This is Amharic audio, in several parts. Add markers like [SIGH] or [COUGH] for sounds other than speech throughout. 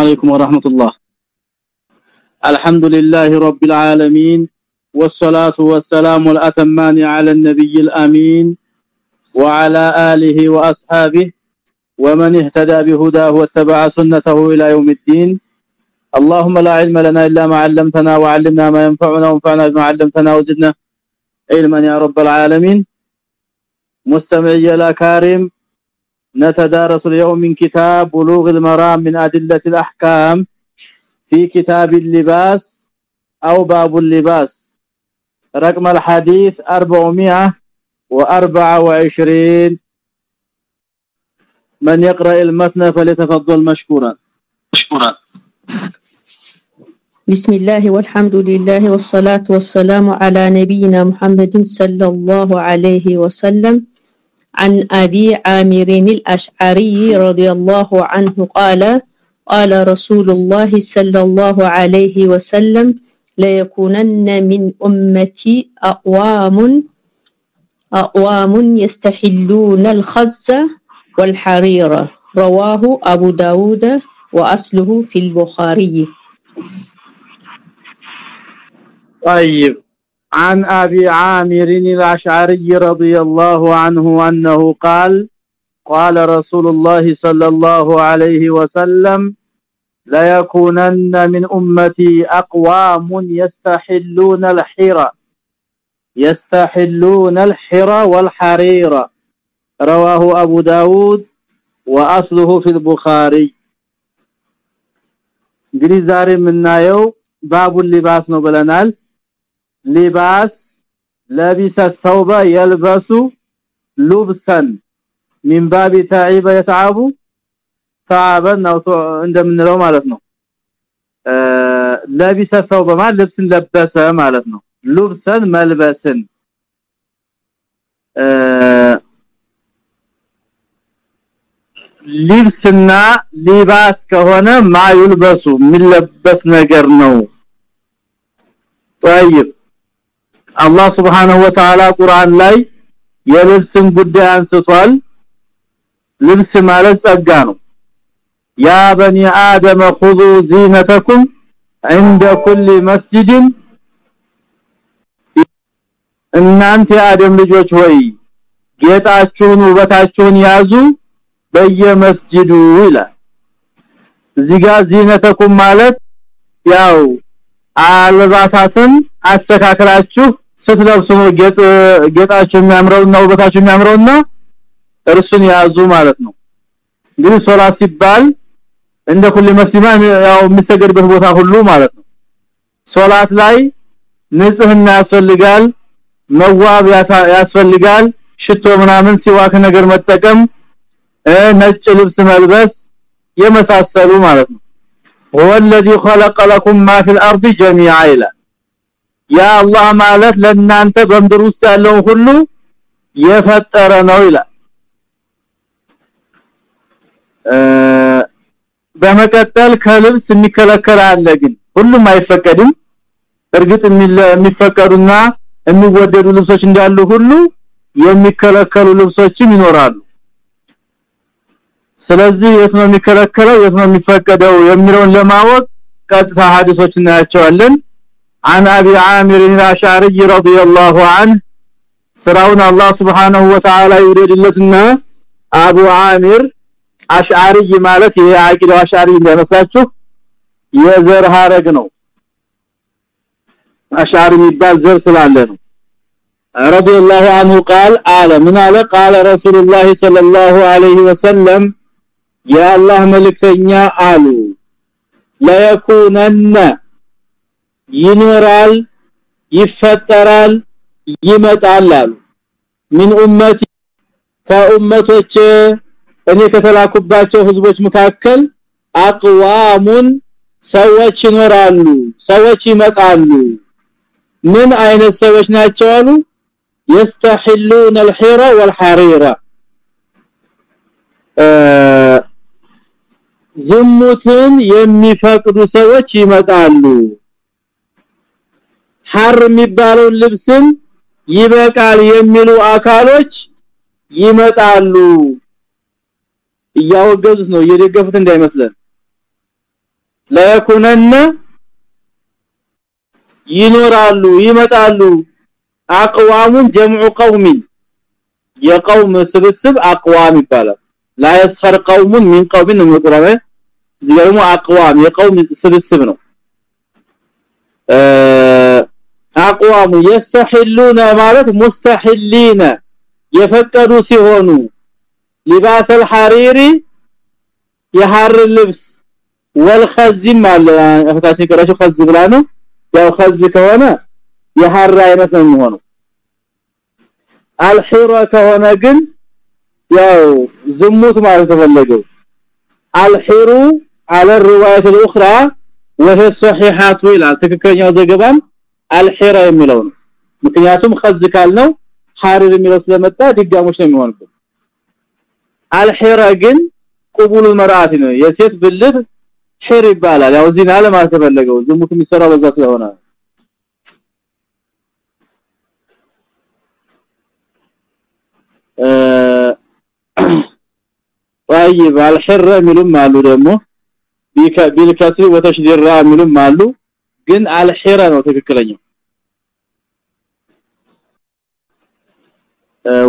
عليكم ورحمة الله. الحمد لله رب العالمين والصلاة والسلام الأتمان على النبي الأمين وعلى آله وأصحابه ومن اهتدى بهداه واتبع سنته إلى يوم الدين. اللهم لا علم لنا إلا ما علمتنا وعلمنا ما ينفعنا وانفعنا بما علمتنا وزدنا علما يا رب العالمين. مستمعي الأكارم نتدارس اليوم من كتاب بلوغ المرام من أدلة الأحكام في كتاب اللباس أو باب اللباس. رقم الحديث 424 من يقرأ المثنى فليتفضل مشكورا. مشكورا. بسم الله والحمد لله والصلاة والسلام على نبينا محمد صلى الله عليه وسلم. عن أبي عامر الأشعري رضي الله عنه قال قال رسول الله صلى الله عليه وسلم ليكونن من أمتي أقوام أقوام يستحلون الخز والحريرة رواه أبو داود وأصله في البخاري. طيب. عن ابي عامر الاشعري رضي الله عنه انه قال قال رسول الله صلى الله عليه وسلم لا يكونن من امتي اقوام يستحلون الحرى يستحلون الحرى والحرير رواه ابو داود واصله في البخاري እንግዲህ ዛሬ የምናየው ባቡል ሊባስ ነው ብለናል ሊባስ ለቢሰ ثوب يلبس لبسا من باب تعيب يتعب تعبا ነው እንደምንለው ማለት ነው ለቢሰ ثوب ማለት ልብስን ለበሰ ማለት ነው ልብሰን መልበስን ልብስና ሊባስ ከሆነ ማይልበሱ የሚለበስ ነገር ነው طيب አላህ Subhanahu Wa Ta'ala ቁርአን ላይ የልብስን ጉዳይ አንስቷል ልብስ ማለት ጸጋ ነው ያ በኒ አደም خذوا زينتكم عند كل مسجد እናንተ የአደም ልጆች ሆይ ጌጣችሁን ውበታችሁን ያዙ በየመስጂዱ ይላል እዚህ ጋር ዚነተኩም ማለት ያው አልባሳትን አስተካክላችሁ ስትለብሱ ነው ጌጥ ጌጣችሁ የሚያምረውና ውበታችሁ የሚያምረውና እርሱን ያዙ ማለት ነው እንግዲህ ሶላት ሲባል እንደ ኩል መስጂድ ያው የሚሰገድበት ቦታ ሁሉ ማለት ነው ሶላት ላይ ንጽህና ያስፈልጋል መዋብ ያስፈልጋል ሽቶ ምናምን ሲዋክ ነገር መጠቀም ነጭ ልብስ መልበስ የመሳሰሉ ማለት ነው هو الذي خلق لكم ما في الارض جميعا ያ አላህ ማለት ለእናንተ በምድር ውስጥ ያለው ሁሉ የፈጠረ ነው ይላል። በመቀጠል ከልብስ የሚከለከል አለ ግን ሁሉም አይፈቀድም። እርግጥ የሚፈቀዱና የሚወደዱ ልብሶች እንዳሉ ሁሉ የሚከለከሉ ልብሶችም ይኖራሉ። ስለዚህ የት ነው የሚከለከለው የት ነው የሚፈቀደው የሚለውን ለማወቅ ቀጥታ ሐዲሶችን እናያቸዋለን። عن ابي عامر الاشعري رضي الله عنه ስራውን አላህ Subhanahu Wa Ta'ala ይወደድለትና አቡ አሚር አሽዓሪ ማለት ይሄ አቂዳው አሽዓሪ እንደመሳችሁ የዘር ሐረግ ነው አሽዓሪ የሚባል ዘር ስላለ ነው رضي الله عنه قال قال من قال قال رسول الله صلى الله عليه وسلم የአላህ መልእክተኛ አሉ ለየኩነነ ይኖራል ይፈጠራል ይመጣል አሉ ምን ኡመቲ ከኡመቶች እኔ ከተላኩባቸው ህዝቦች መካከል አቅዋሙን ሰዎች ይኖራሉ ሰዎች ይመጣሉ ምን አይነት ሰዎች ናቸው አሉ يستحلون الحيرة والحريرة ዝሙትን የሚፈቅዱ ሰዎች ይመጣሉ ሐር የሚባለው ልብስም ይበቃል የሚሉ አካሎች ይመጣሉ እያወገዙት ነው እየደገፉት እንዳይመስለን ለኩነነ ይኖራሉ ይመጣሉ አቅዋሙን ጀምዑ ቀውሚን የቀውም ስብስብ አቅዋም ይባላል ላ يسخر قوم من قوم መቁረበ ዝገርሙ አቅዋም የቀውም ስብስብ ነው አቋሙ يستحلون ማለት مستحلين የፈቀዱ ሲሆኑ ሊባሰል الحرير የሐር ልብስ والخزም አለ። አፈታችን ቀራችሁ خز ብላ ያው خز ከሆነ የሐር አይነት ነው የሚሆነው። አልሂራ ከሆነ ግን ያው ዝሙት ማለት ተፈለገው። አልሂሩ على الروايه الاخرى وهي صحيحه ይላል ትክክለኛው ዘገባም አልሂራ የሚለው ነው። ምክንያቱም خز ካልነው ሐሪር የሚለው ስለመጣ ድጋሞች ነው የሚሆነው አልሂራ ግን ቁቡል መርአት ነው። የሴት ብልት ሂር ይባላል። ያው ዚና ለማለት ተፈለገው ዝሙት የሚሰራው በዛ ስለሆነ طيب الحر ምንም አሉ ደግሞ። ቢልከስሪ ወተሽዲራ ምንም አሉ። ግን አልሂራ ነው ትክክለኛው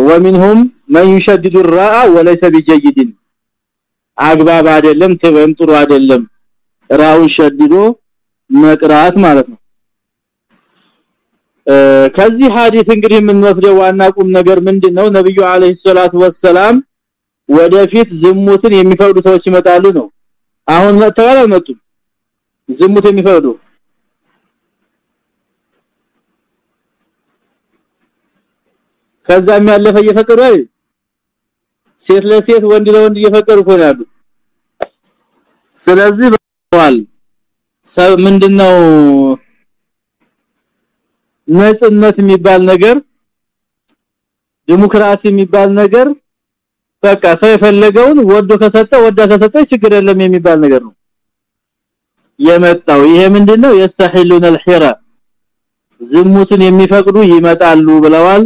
ومنهم من يشدد الراء وليس بجيد አግባብ አይደለም ተበም ጥሩ አይደለም ራውን ሸድዶ መቅራት ማለት ነው ከዚህ ሐዲስ እንግዲህ የምንወስደው ዋና ቁም ነገር ምንድነው ነብዩ አለይሂ ሰላቱ ወሰላም ወደፊት ዝሙትን የሚፈርዱ ሰዎች ይመጣሉ ነው አሁን መጥተዋል አልመጡም ዝሙት የሚፈርዱ ከዛ ያለፈ እየፈቀዱ አይደል? ሴት ለሴት ወንድ ለወንድ እየፈቀዱ ሆናሉ ስለዚህ በኋላ ምንድነው ነጽነት የሚባል ነገር ዲሞክራሲ የሚባል ነገር በቃ ሰው የፈለገውን ወዶ ከሰጠ ወዳ ከሰጠ ችግር የለም የሚባል ነገር ነው የመጣው። ይሄ ምንድነው? የስተህሉን الحራ ዝሙትን የሚፈቅዱ ይመጣሉ ብለዋል።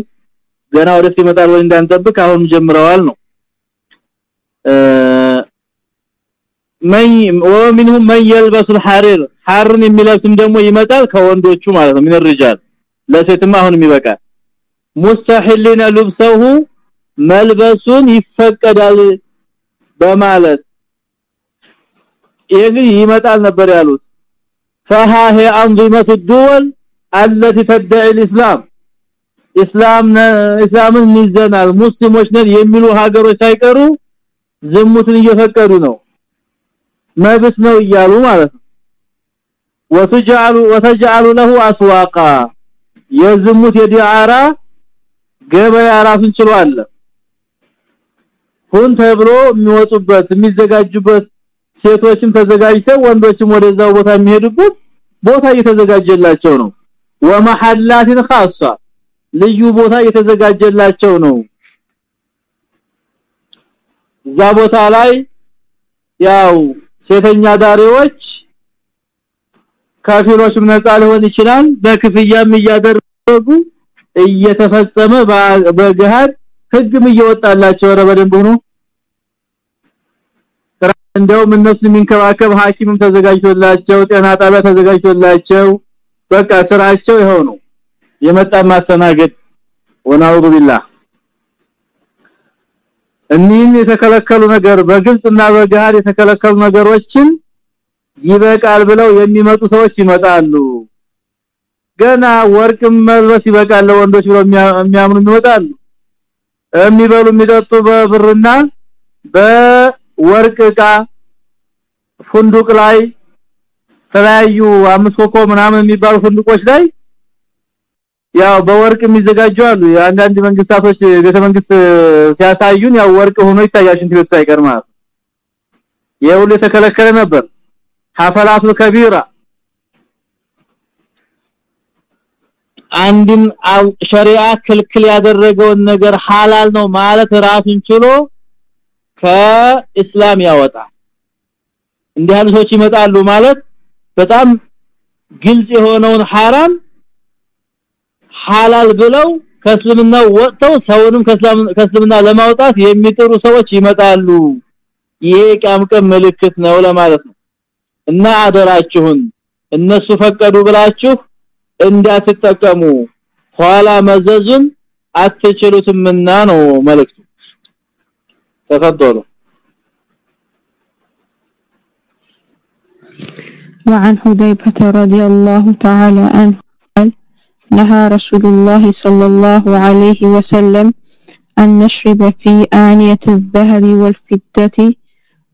ገና ወደፊት ይመጣል ወይ እንዳንጠብቅ አሁን ጀምረዋል ነው ማይ ወሚንሁም ማን يلبس الحرير ሐርን የሚለብስም ደግሞ ይመጣል ከወንዶቹ ማለት ነው ምን الرجال ለሴትማ አሁንም ይበቃል ሙስተሂሊነ ልብሰሁ መልበሱን ይፈቀዳል በማለት ይሄ ይመጣል ነበር ያሉት فها هي انظمه الدول التي تدعي الاسلام እስላም እስላምን ይዘናል ሙስሊሞች ነን የሚሉ ሀገሮች ሳይቀሩ ዝሙትን እየፈቀዱ ነው መብት ነው እያሉ ማለት ነው وتجعل وتجعل له اسواقا የዝሙት የዲአራ ገበያ ራሱን ችሎ አለ ሁን ተብሎ የሚወጡበት የሚዘጋጁበት ሴቶችም ተዘጋጅተው ወንዶችም ወደዛው ቦታ የሚሄዱበት ቦታ እየተዘጋጀላቸው ነው ወመሐላትን خاصه ልዩ ቦታ እየተዘጋጀላቸው ነው። እዛ ቦታ ላይ ያው ሴተኛ ዳሪዎች ካፊሮችም ነፃ ሊሆን ይችላል። በክፍያም እያደረጉ እየተፈጸመ በገሃድ ህግም እየወጣላቸው ረበደን ሆኖ። እንደውም እነሱ የሚንከባከብ ሐኪምም ተዘጋጅቶላቸው ጤና ጣቢያ ተዘጋጅቶላቸው በቃ ስራቸው ነው የመጣ ማስተናገድ ወናውዱ ቢላህ። እኒህን የተከለከሉ ነገር በግልጽና በገሃድ የተከለከሉ ነገሮችን ይበቃል ብለው የሚመጡ ሰዎች ይመጣሉ። ገና ወርቅም መልበስ ይበቃል ወንዶች ብለው የሚያምኑ ይመጣሉ የሚበሉ የሚጠጡ በብርና በወርቅ ዕቃ ፉንዱቅ ላይ ተለያዩ አምስት ኮኮ ምናምን የሚባሉ ፉንዱቆች ላይ ያው በወርቅ የሚዘጋጁ አሉ። አንዳንድ መንግስታቶች ቤተ መንግስት ሲያሳዩን ያው ወርቅ ሆኖ ይታያል ሽንት ቤት ሳይቀር ማለት የሁሉ የተከለከለ ነበር። ሐፈላቱ ከቢራ አንድን ሸሪዓ ክልክል ያደረገውን ነገር ሐላል ነው ማለት ራሱን ችሎ ከእስላም ያወጣል። እንዲህ ያሉ ሰዎች ይመጣሉ ማለት በጣም ግልጽ የሆነውን ሐራም ሐላል ብለው ከእስልምና ወጥተው ሰውንም ከእስልምና ለማውጣት የሚጥሩ ሰዎች ይመጣሉ። ይሄ ቀምቀም ምልክት ነው ለማለት ነው። እና አደራችሁን እነሱ ፈቀዱ ብላችሁ እንዳትጠቀሙ። ኋላ መዘዙን አትችሉትምና ነው መልእክቱ። ተፈضلوا وعن حذيفة رضي الله تعالى عنه نهى رسول الله صلى الله عليه وسلم أن نشرب في آنية الذهب والفضة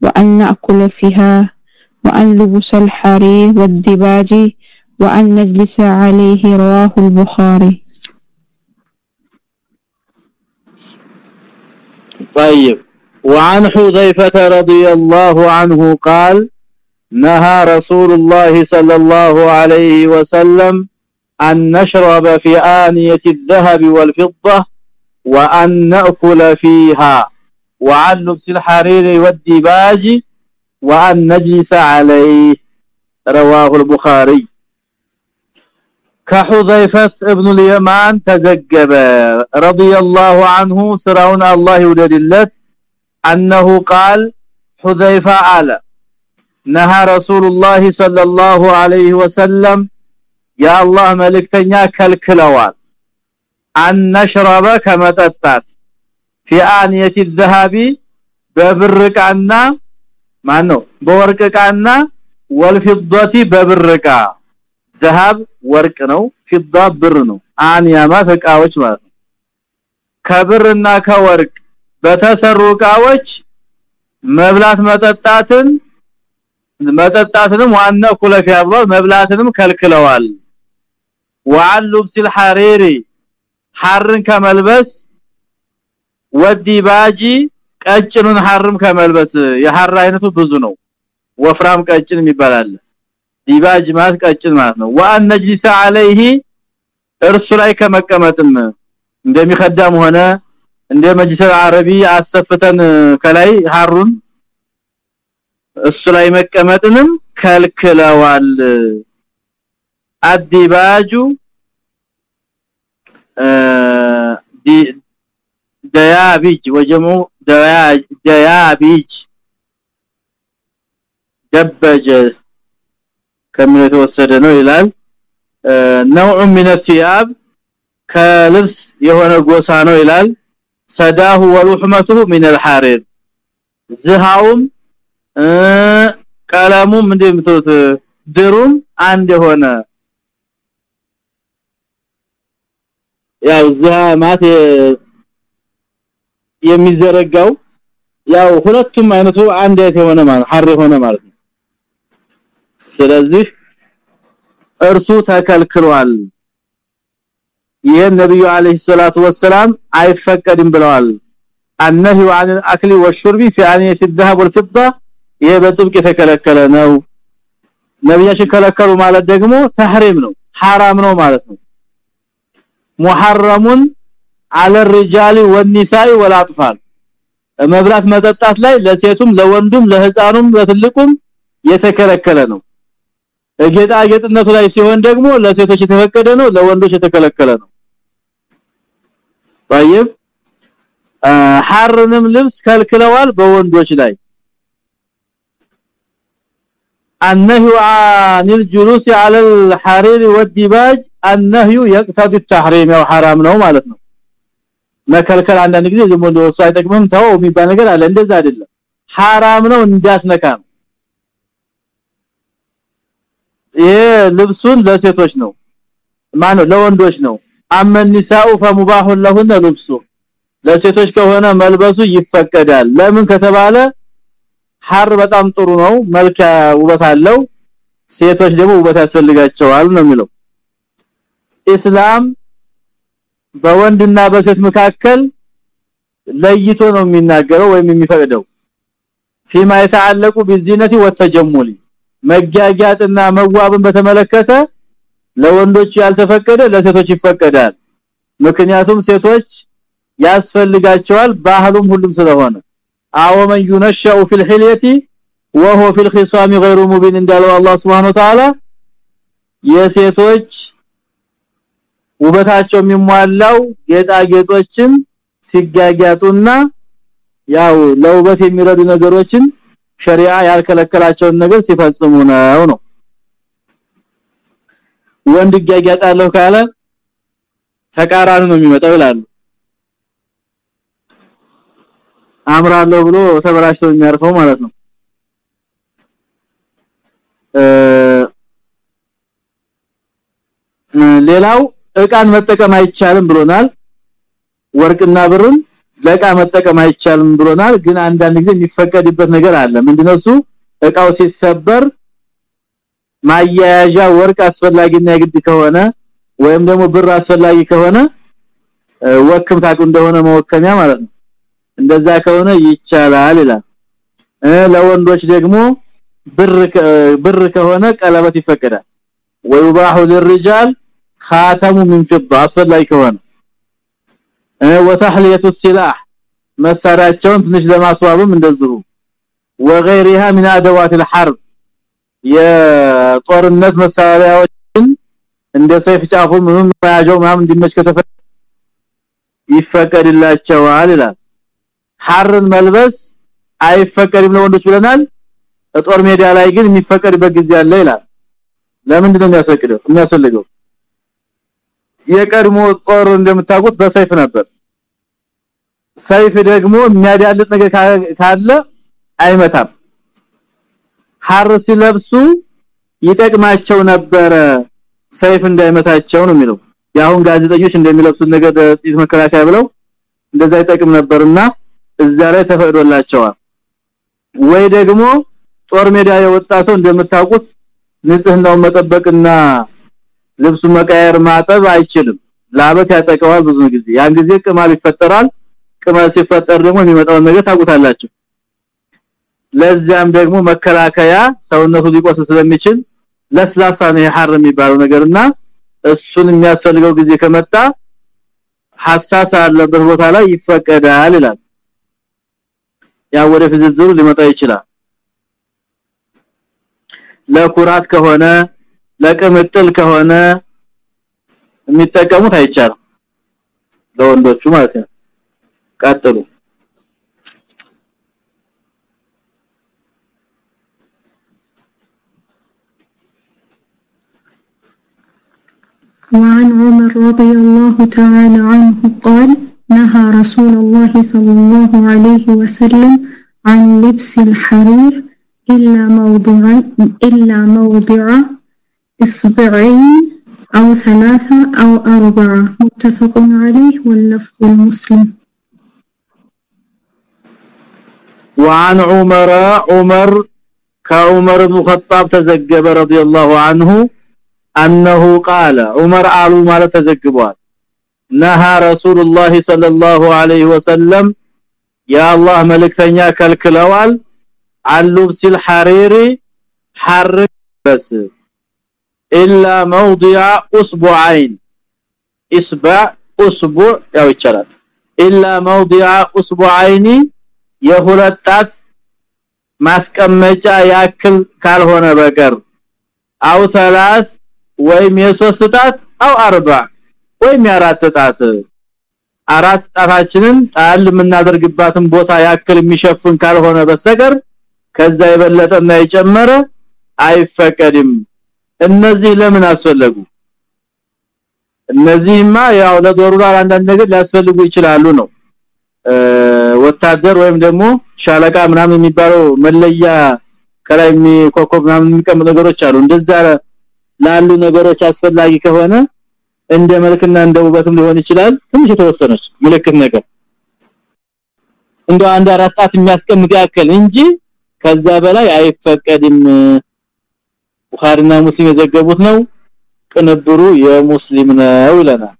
وأن نأكل فيها وأن لبس الحرير والدباج وأن نجلس عليه رواه البخاري. طيب. وعن حذيفة رضي الله عنه قال نهى رسول الله صلى الله عليه وسلم أن نشرب في آنية الذهب والفضة وأن نأكل فيها وعن لبس الحرير والديباج وأن نجلس عليه. رواه البخاري. كحذيفة ابن اليمان تزجب رضي الله عنه سراون الله يوددلت أنه قال حذيفة على نهى رسول الله صلى الله عليه وسلم የአላህ መልእክተኛ ከልክለዋል። አንሽረበ ከመጠጣት። ፊአንየቲ الذهب በብርቃና ማን በወርቅቃና ወልፊضቲ በብርቃ። ዘሃብ ወርቅ ነው ፊዳ ብር ነው። አንያማ ተቃዎች ማለት ነው። ከብርና ከወርቅ በተሰሩ እቃዎች መብላት መጠጣትን መጠጣትንም ዋና ኩለፊያ ብሏል። መብላትንም ከልክለዋል። وعن لبس الحرير ሐርን ከመልበስ ወዲባጂ ቀጭኑን ሐርም ከመልበስ የሐር አይነቱ ብዙ ነው ወፍራም ቀጭን ይባላል ዲባጅ ማለት ቀጭን ማለት ነው ወአን ነጅሊስ አለይሂ እርሱ ላይ ከመቀመጥም እንደሚከዳም ሆነ እንደ መጅሊስ አረቢ አሰፍተን ከላይ ሐሩን እሱ ላይ መቀመጥንም ከልክለዋል አዲባጁ ደያቢጅ ወጀሙ ደያቢጅ ደበጀ ከምን የተወሰደ ነው ይላል نوع من الثياب ከልብስ የሆነ ጎሳ ነው ይላል ሰዳሁ ወሉህመቱ من الحرير ዝሃውም ቀለሙም እንደምትሉት ድሩም አንድ የሆነ ያው ዛማት የሚዘረጋው ያው ሁለቱም አይነቱ አንድ አይነት የሆነ ማለት ሐር የሆነ ማለት ነው ስለዚህ እርሱ ተከልክሏል ይሄ ነብዩ አለይሂ ሰላቱ ወሰለም አይፈቀድም ብለዋል النهي عن الاكل والشرب في انيه الذهب والفضه ይሄ በጥብቅ የተከለከለ ነው ነብያችን ከለከሉ ማለት ደግሞ ተህሪም ነው حرام ነው ማለት ነው ሙሐረሙን على الرجال والنساء والاطفال መብላት መጠጣት ላይ ለሴቱም ለወንዱም ለህፃኑም ለትልቁም የተከለከለ ነው ጌጣጌጥነቱ ላይ ሲሆን ደግሞ ለሴቶች የተፈቀደ ነው ለወንዶች የተከለከለ ነው طيب ሐርንም ልብስ ከልክለዋል በወንዶች ላይ النهي عن الجلوس على الحرير والديباج النهي يقتضي التحريم او حرام ነው ማለት ነው መከልከል አንዳንድ ጊዜ ዝም ብሎ እሱ አይጠቅምም ተው የሚባል ነገር አለ እንደዛ አይደለም حرام ነው እንዳትነካ ነው ይሄ ልብሱን ለሴቶች ነው ማነው ለወንዶች ነው አመንሳኡ ፈሙባሁ ለሁነ ልብሱ ለሴቶች ከሆነ መልበሱ ይፈቀዳል ለምን ከተባለ ሐር በጣም ጥሩ ነው መልካ ውበት አለው ሴቶች ደግሞ ውበት ያስፈልጋቸዋል ነው የሚለው ኢስላም በወንድና በሴት መካከል ለይቶ ነው የሚናገረው ወይም የሚፈቅደው فيما يتعلق بالزينه والتجمل መጋጋጥና መዋብን በተመለከተ ለወንዶች ያልተፈቀደ ለሴቶች ይፈቀዳል ምክንያቱም ሴቶች ያስፈልጋቸዋል ባህሉም ሁሉም ስለሆነ አው من ينشأ في الحليه وهو في الخصام غير مبين እንዳለው አላህ Subhanahu Wa Ta'ala የሴቶች ውበታቸው የሚሟላው ጌጣጌጦችም ሲጋጋጡና ያው ለውበት የሚረዱ ነገሮችን ሸሪዓ ያልከለከላቸውን ነገር ሲፈጽሙ ነው ነው ወንድ ያጋጣለው ካለ ተቃራኒ ነው የሚመጣው ይላሉ አምራለሁ ብሎ ተበላሽቶ የሚያርፈው ማለት ነው። ሌላው እቃን መጠቀም አይቻልም ብሎናል። ወርቅና ብርን ለቃ መጠቀም አይቻልም ብሎናል። ግን አንዳንድ ጊዜ የሚፈቀድበት ነገር አለ። ምንድነው እቃው ሲሰበር ማያያዣ ወርቅ አስፈላጊና የግድ ከሆነ ወይም ደግሞ ብር አስፈላጊ ከሆነ ወክም ታቁ እንደሆነ መወከሚያ ማለት ነው እንደዛ ከሆነ ይቻላል ይላል ለወንዶች ደግሞ ብር ብር ከሆነ ቀለበት ይፈቀዳል ወይባሁ ለልሪጃል خاتم من فضه አስፈላጊ ከሆነ ወተህሊየቱ السلاح መሳሪያቸውን ትንሽ ለማስዋብም እንደዚሁ وغيرها من ادوات الحرب የጦርነት መሳሪያዎችን እንደ ሰይፍ ጫፉ ምንም ማያጀው ማም እንዲመች ከተፈ ይፈቀድላቸዋል ይላል ሐርን መልበስ አይፈቀድም ለወንዶች ብለናል። ጦር ሜዳ ላይ ግን የሚፈቀድበት ጊዜ አለ ይላል። ለምንድን ነው የሚያስፈቅደው? የሚያስፈልገው? የቀድሞ ጦር እንደምታውቁት በሰይፍ ነበር። ሰይፍ ደግሞ የሚያዳልጥ ነገር ካለ አይመታም። ሐር ሲለብሱ ይጠቅማቸው ነበረ። ሰይፍ እንዳይመታቸው ነው የሚለው። ያሁን ጋዜጠኞች እንደሚለብሱት ነገር ጥይት መከላከያ ብለው እንደዛ ይጠቅም ነበርና እዛ ላይ ተፈቅዶላቸዋል። ወይ ደግሞ ጦር ሜዳ የወጣ ሰው እንደምታውቁት ንጽህናውን መጠበቅና ልብሱ መቀየር ማጠብ አይችልም። ላበት ያጠቀዋል ብዙ ጊዜ። ያን ጊዜ ቅማል ይፈጠራል። ቅማል ሲፈጠር ደግሞ የሚመጣውን ነገር ታውቁታላችሁ። ለዚያም ደግሞ መከላከያ ሰውነቱ ሊቆስ ስለሚችል ለስላሳ ነው የሐር የሚባለው ነገርና እሱን የሚያስፈልገው ጊዜ ከመጣ ሐሳስ ያለበት ቦታ ላይ ይፈቀዳል ይላል ያ ወደ ፍዝዝሩ ሊመጣ ይችላል ለኩራት ከሆነ ለቅምጥል ከሆነ የሚጠቀሙት አይቻልም ለወንዶቹ ማለት ነው ቀጥሉ وعن عمر رضي الله تعالى عنه قال نهى رسول الله صلى الله عليه وسلم عن لبس الحرير إلا موضع إلا موضع إصبعين أو ثلاثة أو أربعة. متفق عليه واللفظ المسلم. وعن عمر عمر كعمر بن الخطاب تزجب رضي الله عنه أنه قال عمر قالوا ما تزجبوا نهى رسول الله صلى الله عليه وسلم يا الله መልእክተኛ ከልክለዋል عن لبس الحرير حر بس الا موضع اصبعين اصبع اصبع ያው ይቻላል الا موضع اصبعين የሁለታት ማስቀመጫ ያክል ካልሆነ በቀር አው ثلاث ወይም የሶስት ጣት አው አርባ ወይም የአራት ጣት አራት ጣታችንን ጣል የምናደርግባትን ቦታ ያክል የሚሸፍን ካልሆነ በስተቀር ከዛ የበለጠና የጨመረ አይፈቀድም። እነዚህ ለምን አስፈለጉ? እነዚህማ ያው ለዶሩራ አንዳንድ ነገር ሊያስፈልጉ ይችላሉ ነው። ወታደር ወይም ደግሞ ሻለቃ ምናምን የሚባለው መለያ ከላይ የሚኮኮብ ምናምን የሚቀመጡ ነገሮች አሉ። እንደዛ ላሉ ነገሮች አስፈላጊ ከሆነ እንደ መልክና እንደ ውበትም ሊሆን ይችላል። ትንሽ የተወሰነች ምልክት ነገር እንደ አንድ አራት ጣት የሚያስቀምጥ ያክል እንጂ ከዛ በላይ አይፈቀድም። ቡኻሪና ሙስሊም የዘገቡት ነው። ቅንብሩ የሙስሊም ነው ይለናል።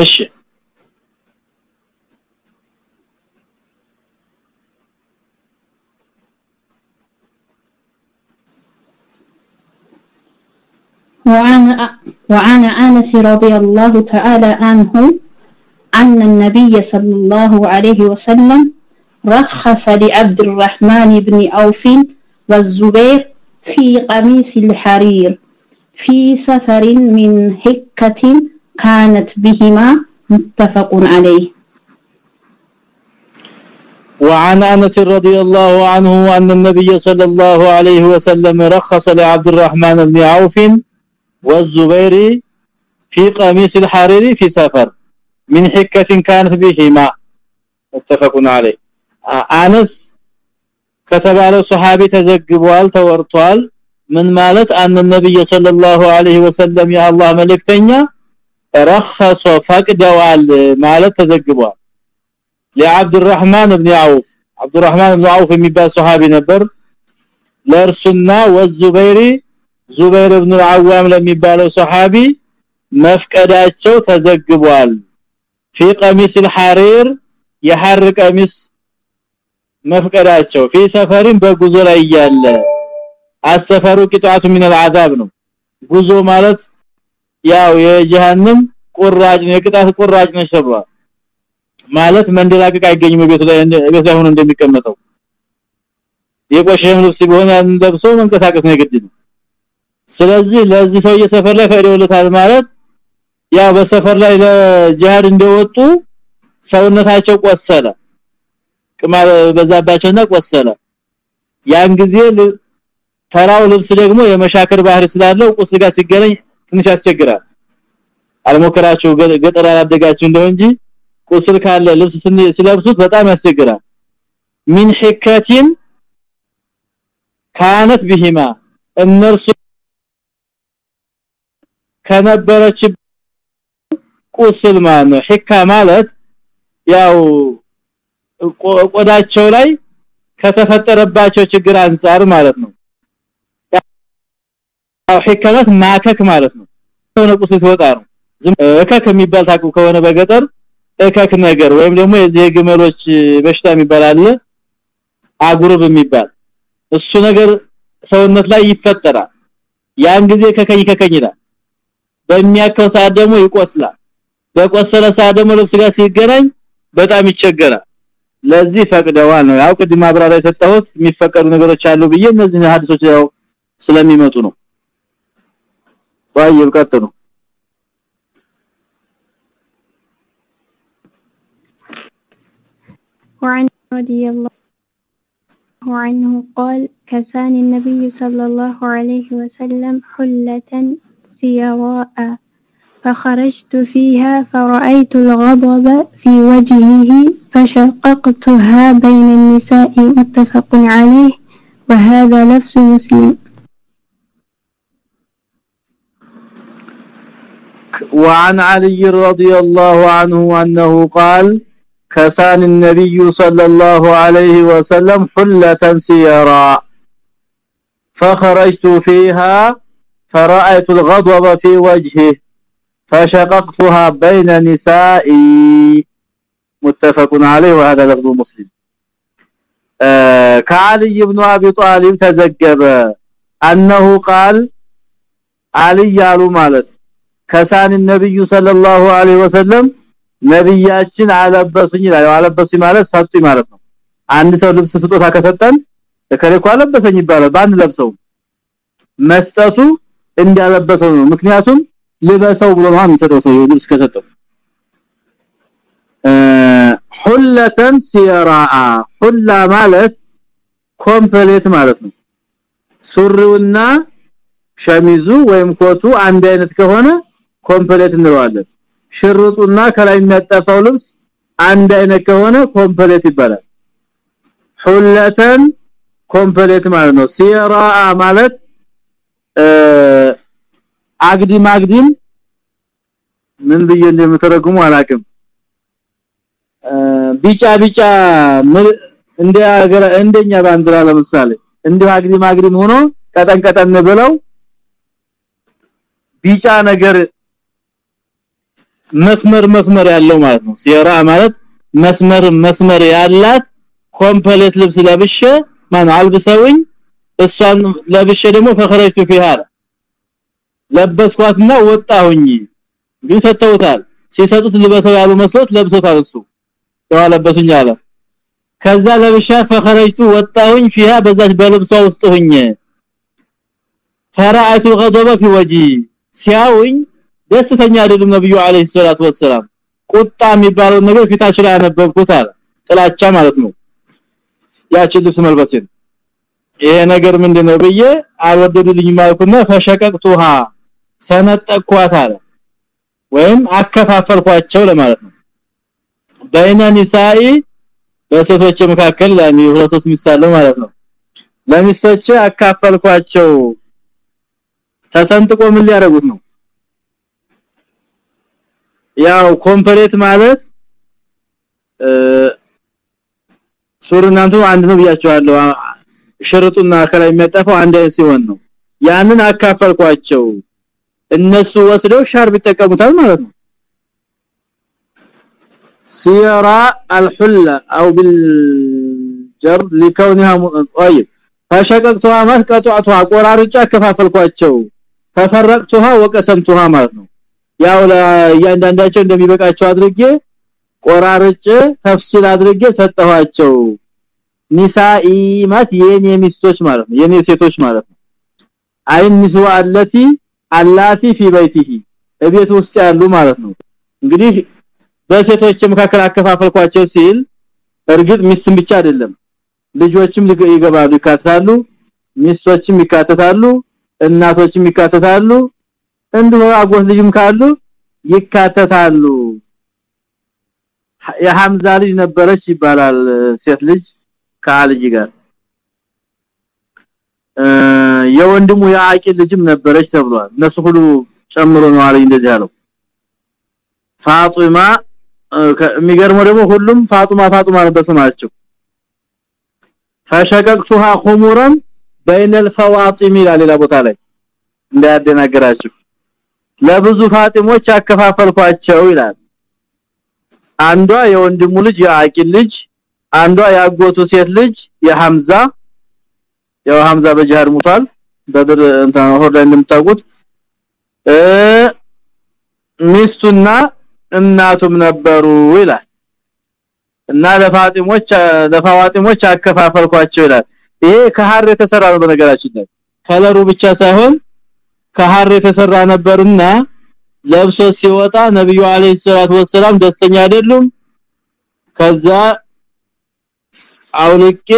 እሺ وعن وعن آنس رضي الله تعالى عنه أن النبي صلى الله عليه وسلم رخص لعبد الرحمن بن عوف والزبير في قميص الحرير في سفر من هكة كانت بهما متفق عليه. وعن آنس رضي الله عنه أن النبي صلى الله عليه وسلم رخص لعبد الرحمن بن عوف والزبير في قميص الحريري في سفر من حكة كانت بهما. متفقون عليه. آه، آنس كتب على صحابي تزغبوال تورطوال من مالت أن النبي صلى الله عليه وسلم يا الله ملكتنيا رخص فقدوال مالت تزغبوال لعبد الرحمن بن عوف. عبد الرحمن بن عوف من باب صحابي نبر لرسنا والزبيري ዙበይር ኢብኑ አልዓዋም ለሚባለው ሱሐቢ መፍቀዳቸው ተዘግቧል في قميص الحرير የሐር ቀሚስ መፍቀዳቸው في ሰፈሪን በጉዞ ላይ ያለ አሰፈሩ ቅጣቱ من العذاب ነው ጉዞ ማለት ያው የጀሃነም ቁራጭ ነው የቅጣት ቁራጭ ነው ተብሏል ማለት መንደላቀቅ አይገኝም ቤቱ ላይ ቤት ላይ ሆኖ እንደሚቀመጠው የቆሸሸም ልብስ ቢሆን ያን ለብሶ መንቀሳቀስ ነው የግድ ነው ስለዚህ ለዚህ ሰው የሰፈር ላይ ፈቅደውለታል ማለት ያው በሰፈር ላይ ለጂሃድ እንደወጡ ሰውነታቸው ቆሰለ። ቅማል በዛባቸውና ቆሰለ። ያን ጊዜ ተራው ልብስ ደግሞ የመሻከር ባህሪ ስላለው ቁስል ጋር ሲገናኝ ትንሽ ያስቸግራል። አልሞከራችሁ ገጠር አላደጋችሁ እንደው እንጂ ቁስል ካለ ልብስ ስለብሱት በጣም ያስቸግራል። ሚን ህከቲን ካነት ቢሂማ እነርሱ ከነበረች ቁስል ማለት ህካ ማለት ያው ቆዳቸው ላይ ከተፈጠረባቸው ችግር አንፃር ማለት ነው። ያው ህከመት ማከክ ማለት ነው። ሆነ ቁስል ሲወጣ ነው። እከክ የሚባል ታቁ ከሆነ በገጠር እከክ ነገር ወይም ደግሞ የዚህ ግመሎች በሽታ የሚባል አለ። አጉርብ የሚባል እሱ ነገር ሰውነት ላይ ይፈጠራል። ያን ጊዜ ከከኝ ከከኝ ይላል በሚያከው ሰዓት ደግሞ ይቆስላል በቆሰለ ሰዓት ደግሞ ልብስ ጋር ሲገናኝ በጣም ይቸገራል ለዚህ ፈቅደዋል ነው ያው ቅድም አብራራ የሰጠሁት የሚፈቀዱ ነገሮች አሉ ብዬ እነዚህ ሐዲሶች ያው ስለሚመጡ ነው طيب ቀጥሉ وعن رضي الله عنه قال كساني النبي صلى الله عليه وسلم حلة سيراء فخرجت فيها فرأيت الغضب في وجهه فشققتها بين النساء متفق عليه وهذا لفظ مسلم. وعن علي رضي الله عنه أنه قال كسان النبي صلى الله عليه وسلم حلة سيرا فخرجت فيها فرأيت الغضب في وجهه فشققتها بين نسائي متفق عليه وهذا لفظ مسلم آه كعلي بن ابي طالب تزجب انه قال علي قالوا ማለት ከሳን النبي صلى الله عليه وسلم ነብያችን አለበሱኝ ይላል አለበሱኝ ማለት ሰጡኝ ማለት ነው አንድ ሰው ልብስ ስጦታ ከሰጠን ለከለኳ አለበሰኝ ይባላል ባንድ ለብሰው መስጠቱ እንዲያለበሰው ነው። ምክንያቱም ልበሰው ብሎ ነው የሚሰጠው ሰው ልብስ ከሰጠው። حلة سيراء حلة ማለት complete ማለት ነው። ሱሪውና ሸሚዙ ወይም ኮቱ አንድ አይነት ከሆነ complete እንለዋለን። ሽርጡና ከላይ የሚያጠፋው ልብስ አንድ አይነት ከሆነ complete ይባላል። حلة complete ማለት ነው። سيراء ማለት አግዲም አግዲም ምን ብዬ እንደምተረጉሙ አላቅም ቢጫ ቢጫ እንደ ሀገር እንደኛ ባንዲራ ለምሳሌ እንደ አግዲም አግዲም ሆኖ ቀጠን ቀጠን ብለው ቢጫ ነገር መስመር መስመር ያለው ማለት ነው። سيراء ማለት መስመር መስመር ያላት complete ልብስ ለብሼ ማን አልብሰውኝ እሷን ለብሼ ደግሞ ፈخرجت فيها ለበስኳትና ወጣሁኝ። ግን ሰተውታል ሲሰጡት ልበሰው ያሉ መስሎት ለብሶታል እሱ። ያለበስኝ አለ። ከዛ ለብሻ ፈخرجت ወጣሁኝ فيها በዛች በልብሷ ውስጥ ሆኜ ፈራአቱ الغضب في وجهي ሲያውኝ ደስተኛ አይደለም ነብዩ አለይሂ ሰላቱ ወሰለም ቁጣ የሚባለው ነገር ፊታችን ላይ ያነበብኩታል ጥላቻ ማለት ነው። ያቺ ልብስ መልበስን ይሄ ነገር ምንድነው ብዬ አልወደዱልኝ ማልኩና ፈሸቀቅቱሃ ሰነጠቅኳት አለ። ወይም አከፋፈልኳቸው ለማለት ነው። በእና ኒሳኢ በሴቶች መካከል ለኒ ሁለቶስ ሚስታለው ማለት ነው። ለሚስቶች አካፈልኳቸው ተሰንጥቆ ምን ሊያረጉት ነው? ያው ኮምፕሌት ማለት ሱርናንቱ አንድ ነው ብያቸዋለሁ ሽርጡና ከላይ የሚያጠፋው አንድ አይነት ሲሆን ነው። ያንን አካፈልኳቸው። እነሱ ወስደው ሻርብ ይጠቀሙታል ማለት ነው። سيرا الحله او بالجر لكونها طيب فشققتها مسقطتها قرارጫ ከፋፈልኳቸው ففرقتها وقسمتها ማለት ነው። ያው ለእያንዳንዳቸው እንደሚበቃቸው አድርጌ ቆራርጭ ተፍሲል አድርጌ ሰጠኋቸው። ኒሳኢ የኔ ሚስቶች ማለት ነው የኔ ሴቶች ማለት ነው። አይን ንስዋ አለቲ አላቲ ፊ በይቲሂ እቤት ውስጥ ያሉ ማለት ነው። እንግዲህ በሴቶች መካከል አከፋፈልኳቸው ሲል እርግጥ ሚስትም ብቻ አይደለም ልጆችም ይገባሉ ይካተታሉ ሚስቶችም ይካተታሉ እናቶችም ይካተታሉ እንዲሁ አጎት ልጅም ካሉ ይካተታሉ። የሐምዛ ልጅ ነበረች ይባላል ሴት ልጅ ከአልጅ ጋር የወንድሙ የአቂ ልጅም ነበረች ተብሏል እነሱ ሁሉ ጨምሮ ነው አለኝ እንደዚህ ያለው ፋጡማ የሚገርመው ደግሞ ሁሉም ፋጡማ ፋጡማ ነበር ስማቸው ፈሸቀቅቱሃ ኹሙራን በይነ الفواطم ይላል ሌላ ቦታ ላይ እንዳያደናገራችሁ ለብዙ ፋጢሞች አከፋፈልኳቸው ይላል አንዷ የወንድሙ ልጅ የአቂል ልጅ አንዷ ያጎቱ ሴት ልጅ የሐምዛ ያው ሐምዛ በጃር ሙቷል። በድር እንትን ሆር ላይ እንደምታውቁት። ሚስቱና እናቱም ነበሩ ይላል። እና ለፋጢሞች ለፋዋጢሞች አከፋፈልኳቸው ይላል። ይሄ ከሐር የተሰራ ነው በነገራችን ላይ። ከለሩ ብቻ ሳይሆን ከሐር የተሰራ ነበርና ለብሶ ሲወጣ ነብዩ አለይሂ ሰላቱ ወሰለም ደስተኛ አይደሉም። ከዛ አውልቄ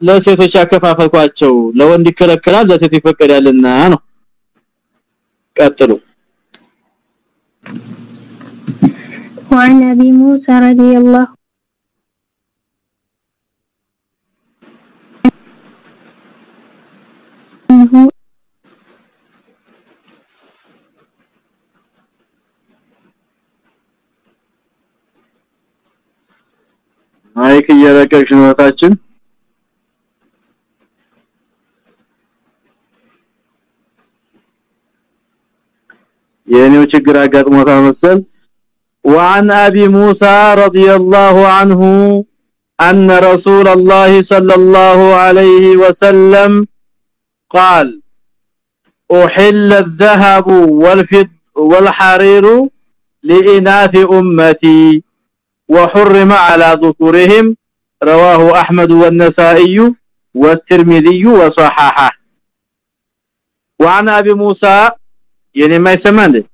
ለሴቶች አከፋፈልኳቸው ለወንድ ይከለከላል ለሴት ይፈቀዳልና ነው ቀጥሉ وعن أبي موسى رضي الله ማይክ እየለቀቅሽ ነው ታችን የኔው ችግር አጋጥሞታል መሰል وعن ابي موسى رضي الله عنه ان رسول الله صلى الله عليه وسلم قال احل الذهب والفض والحرير لإناث امتي وحرم على ذكورهم رواه أحمد والنسائي والترمذي وصححه. وعن أبي موسى يعني ما يسمعني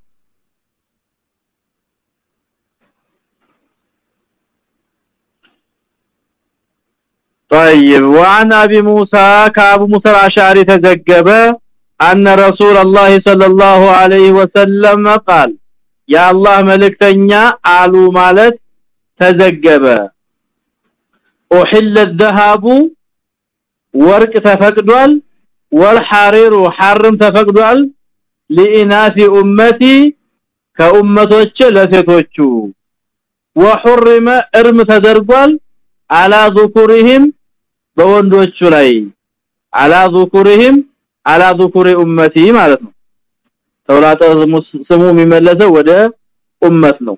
طيب وعن أبي موسى كابو موسى الأشعري تزجب أن رسول الله صلى الله عليه وسلم قال يا الله ملكتنيا قالوا مالت ተዘገበ احل الذهب ወርቅ ተፈቅዷል والحرير حرم ተፈቅዷል لإناث امتي ከኡመቶች ለሴቶቹ وحرم ارم ተደርጓል على ذكورهم በወንዶቹ ላይ على ذكورهم على ذكور امتي ማለት ነው ተውላጠ ስሙ የሚመለሰው ወደ ኡመት ነው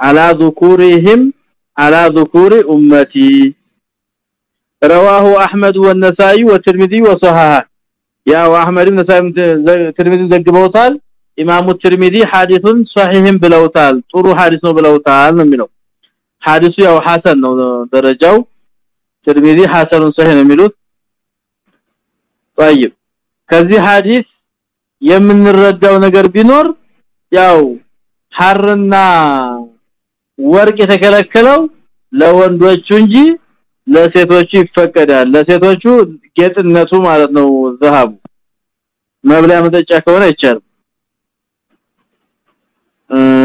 على ذكورهم على ذكور امتي رواه احمد والنسائي والترمذي وصححه يا احمد والنسائي والترمذي ዘግበውታል ኢማሙ ትርሚዚ ሐዲሱን ሷሂህም ብለውታል ጥሩ ሐዲስ ነው ብለውታል ነው የሚለው ሐዲሱ ያው ሐሰን ነው ደረጃው ትርሚዚ ሐሰኑን ሷሂህ ነው የሚሉት طيب ከዚህ ሐዲስ የምንረዳው ነገር ቢኖር ያው ሐርና ወርቅ የተከለከለው ለወንዶቹ እንጂ ለሴቶቹ ይፈቀዳል ለሴቶቹ ጌጥነቱ ማለት ነው ዘሃቡ መብለያ መጠጫ ከሆነ አይቻልም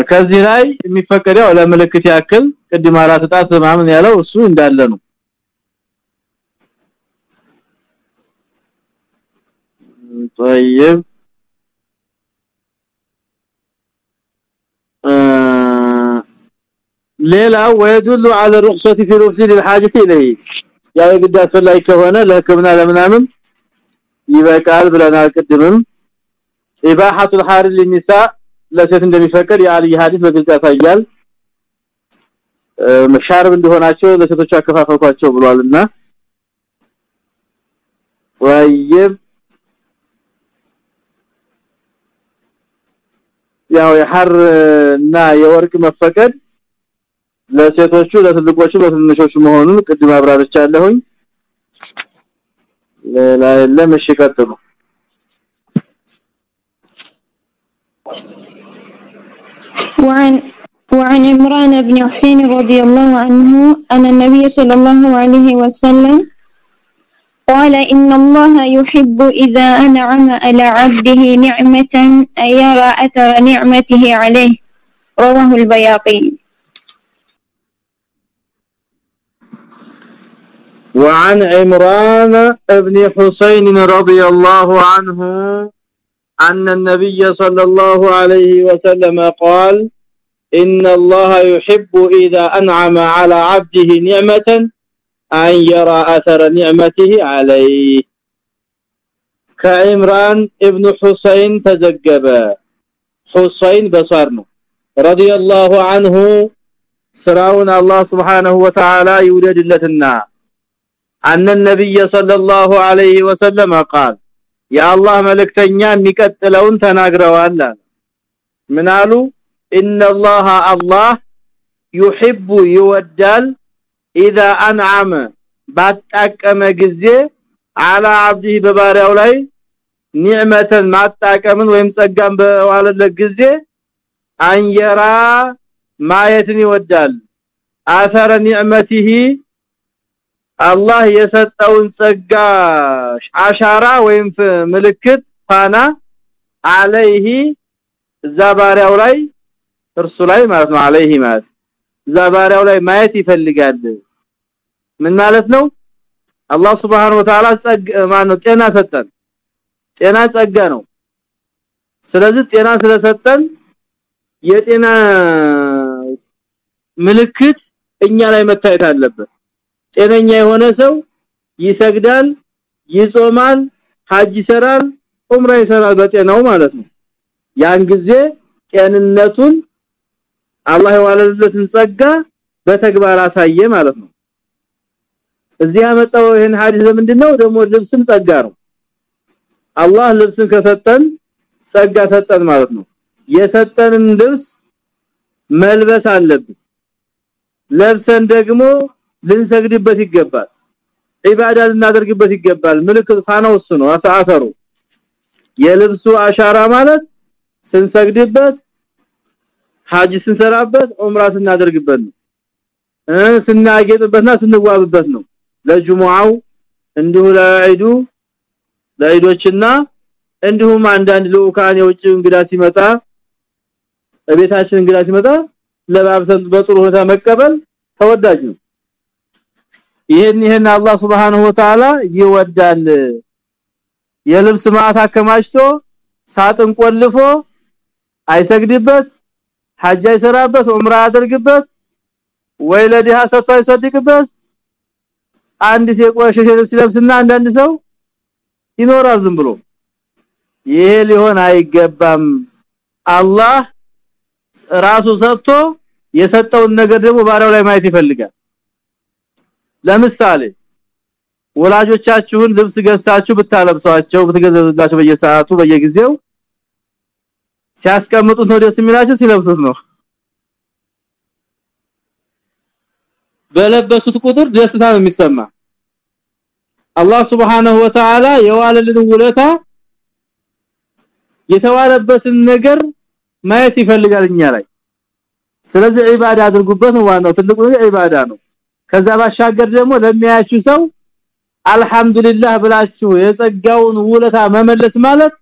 ከዚህ ላይ የሚፈቀደው ለምልክት ያክል ቅድም አራት ጣት ማምን ያለው እሱ እንዳለ ነው طيب ሌላ ويدل على الرخصه في لبس الحاجه اليه ያው ግድ አስፈላጊ ከሆነ ለህክምና ለምናምን ይበቃል ብለናል ቅድምም ኢባሐቱ الحار للنساء ለሴት እንደሚፈቀድ የአልይ ሐዲስ በግልጽ ያሳያል መሻርብ እንደሆናቸው ለሴቶች አከፋፈልኳቸው ብሏልና طيب ያው የሐር እና የወርቅ መፈቀድ ለሴቶቹ ለትልቆቹ ለትንሾቹ መሆኑን ቅድም አብራርቻለሁኝ ሌላ የለም እሺ ቀጥሉ وعن وعن عمران بن حسين رضي الله عنه أن النبي صلى الله عليه وسلم قال إن الله يحب إذا أنعم على عبده نعمة أن يرى أثر نعمته عليه رواه البياقي وعن عمران ابن حسين رضي الله عنه أن النبي صلى الله عليه وسلم قال إن الله يحب إذا أنعم على عبده نعمة أن يرى أثر نعمته عليه كعمران ابن حسين تزجب حسين بصرنا رضي الله عنه سراون الله سبحانه وتعالى يولد لتنا أن النبي صلى الله عليه وسلم قال يا الله ملكتنيا ميقتلون تناغروال من قالوا ان الله الله يحب يودال اذا انعم ባጣቀመ ጊዜ على عبده በባሪያው ላይ ኒዕመተን ማጣቀምን ወይም ጸጋን በዋለለት ጊዜ አንየራ ማየትን ይወዳል አሰረ ኒዕመቲሂ አላህ የሰጠውን ጸጋ አሻራ ወይም ምልክት ፋና አለይሂ ዛባሪያው ላይ እርሱ ላይ ማለት ነው አለይሂ ማለት ዛባሪያው ላይ ማየት ይፈልጋል። ምን ማለት ነው? አላህ Subhanahu Wa Ta'ala ጸጋ ጤና ሰጠን። ጤና ጸጋ ነው። ስለዚህ ጤና ስለሰጠን የጤና ምልክት እኛ ላይ መታየት አለበት ጤነኛ የሆነ ሰው ይሰግዳል ይጾማል ሐጅ ይሰራል ዑምራ ይሰራል በጤናው ማለት ነው። ያን ጊዜ ጤንነቱን አላህ የዋለለትን ጸጋ በተግባር አሳየ ማለት ነው። እዚህ ያመጣው ይሄን ሐዲስ ለምንድነው? ደግሞ ልብስም ጸጋ ነው። አላህ ልብስን ከሰጠን ጸጋ ሰጠን ማለት ነው። የሰጠንን ልብስ መልበስ አለብን። ለብሰን ደግሞ ልንሰግድበት ይገባል። ኢባዳ ልናደርግበት ይገባል። ምልክት ፋናው ነው አሳሰሩ የልብሱ አሻራ ማለት ስንሰግድበት ሐጅ ስንሰራበት ዑምራ ስናደርግበት ነው። ስናጌጥበትና ስንዋብበት ነው። ለጁሙአው እንዲሁ ለዒዱ ለዒዶችና እንዲሁም አንዳንድ ልኡካን የውጭ እንግዳ ሲመጣ በቤታችን እንግዳ ሲመጣ ለባብሰን በጥሩ ሁኔታ መቀበል ተወዳጅ ነው ይሄን ይሄን አላህ Subhanahu Ta'ala ይወዳል። የልብስ ማታ ከማችቶ ሳጥን ቆልፎ አይሰግድበት ሐጅ አይሰራበት ዑምራ ያደርግበት ወይ ለዲሃ ሰጥቶ አይሰድቅበት። አንድ የቆሸሸ ልብስ ለብስና አንዳንድ ሰው ይኖራል ዝም ብሎ። ይሄ ሊሆን አይገባም። አላህ ራሱ ሰጥቶ የሰጠውን ነገር ደግሞ ባሪያው ላይ ማየት ይፈልጋል ለምሳሌ ወላጆቻችሁን ልብስ ገዝታችሁ ብታለብሷቸው ብትገዛላችሁ በየሰዓቱ በየጊዜው ሲያስቀምጡት ነው ደስ የሚላችሁ? ሲለብሱት ነው? በለበሱት ቁጥር ደስታ ነው የሚሰማ። አላህ Subhanahu Wa Ta'ala የዋለልን ውለታ የተዋለበትን ነገር ማየት ይፈልጋል እኛ ላይ። ስለዚህ ዒባዳ አድርጉበት ዋናው ትልቁ ነገር ዒባዳ ነው ከዛ ባሻገር ደግሞ ለሚያያችሁ ሰው አልহামዱሊላህ ብላችሁ የጸጋውን ውለታ መመለስ ማለት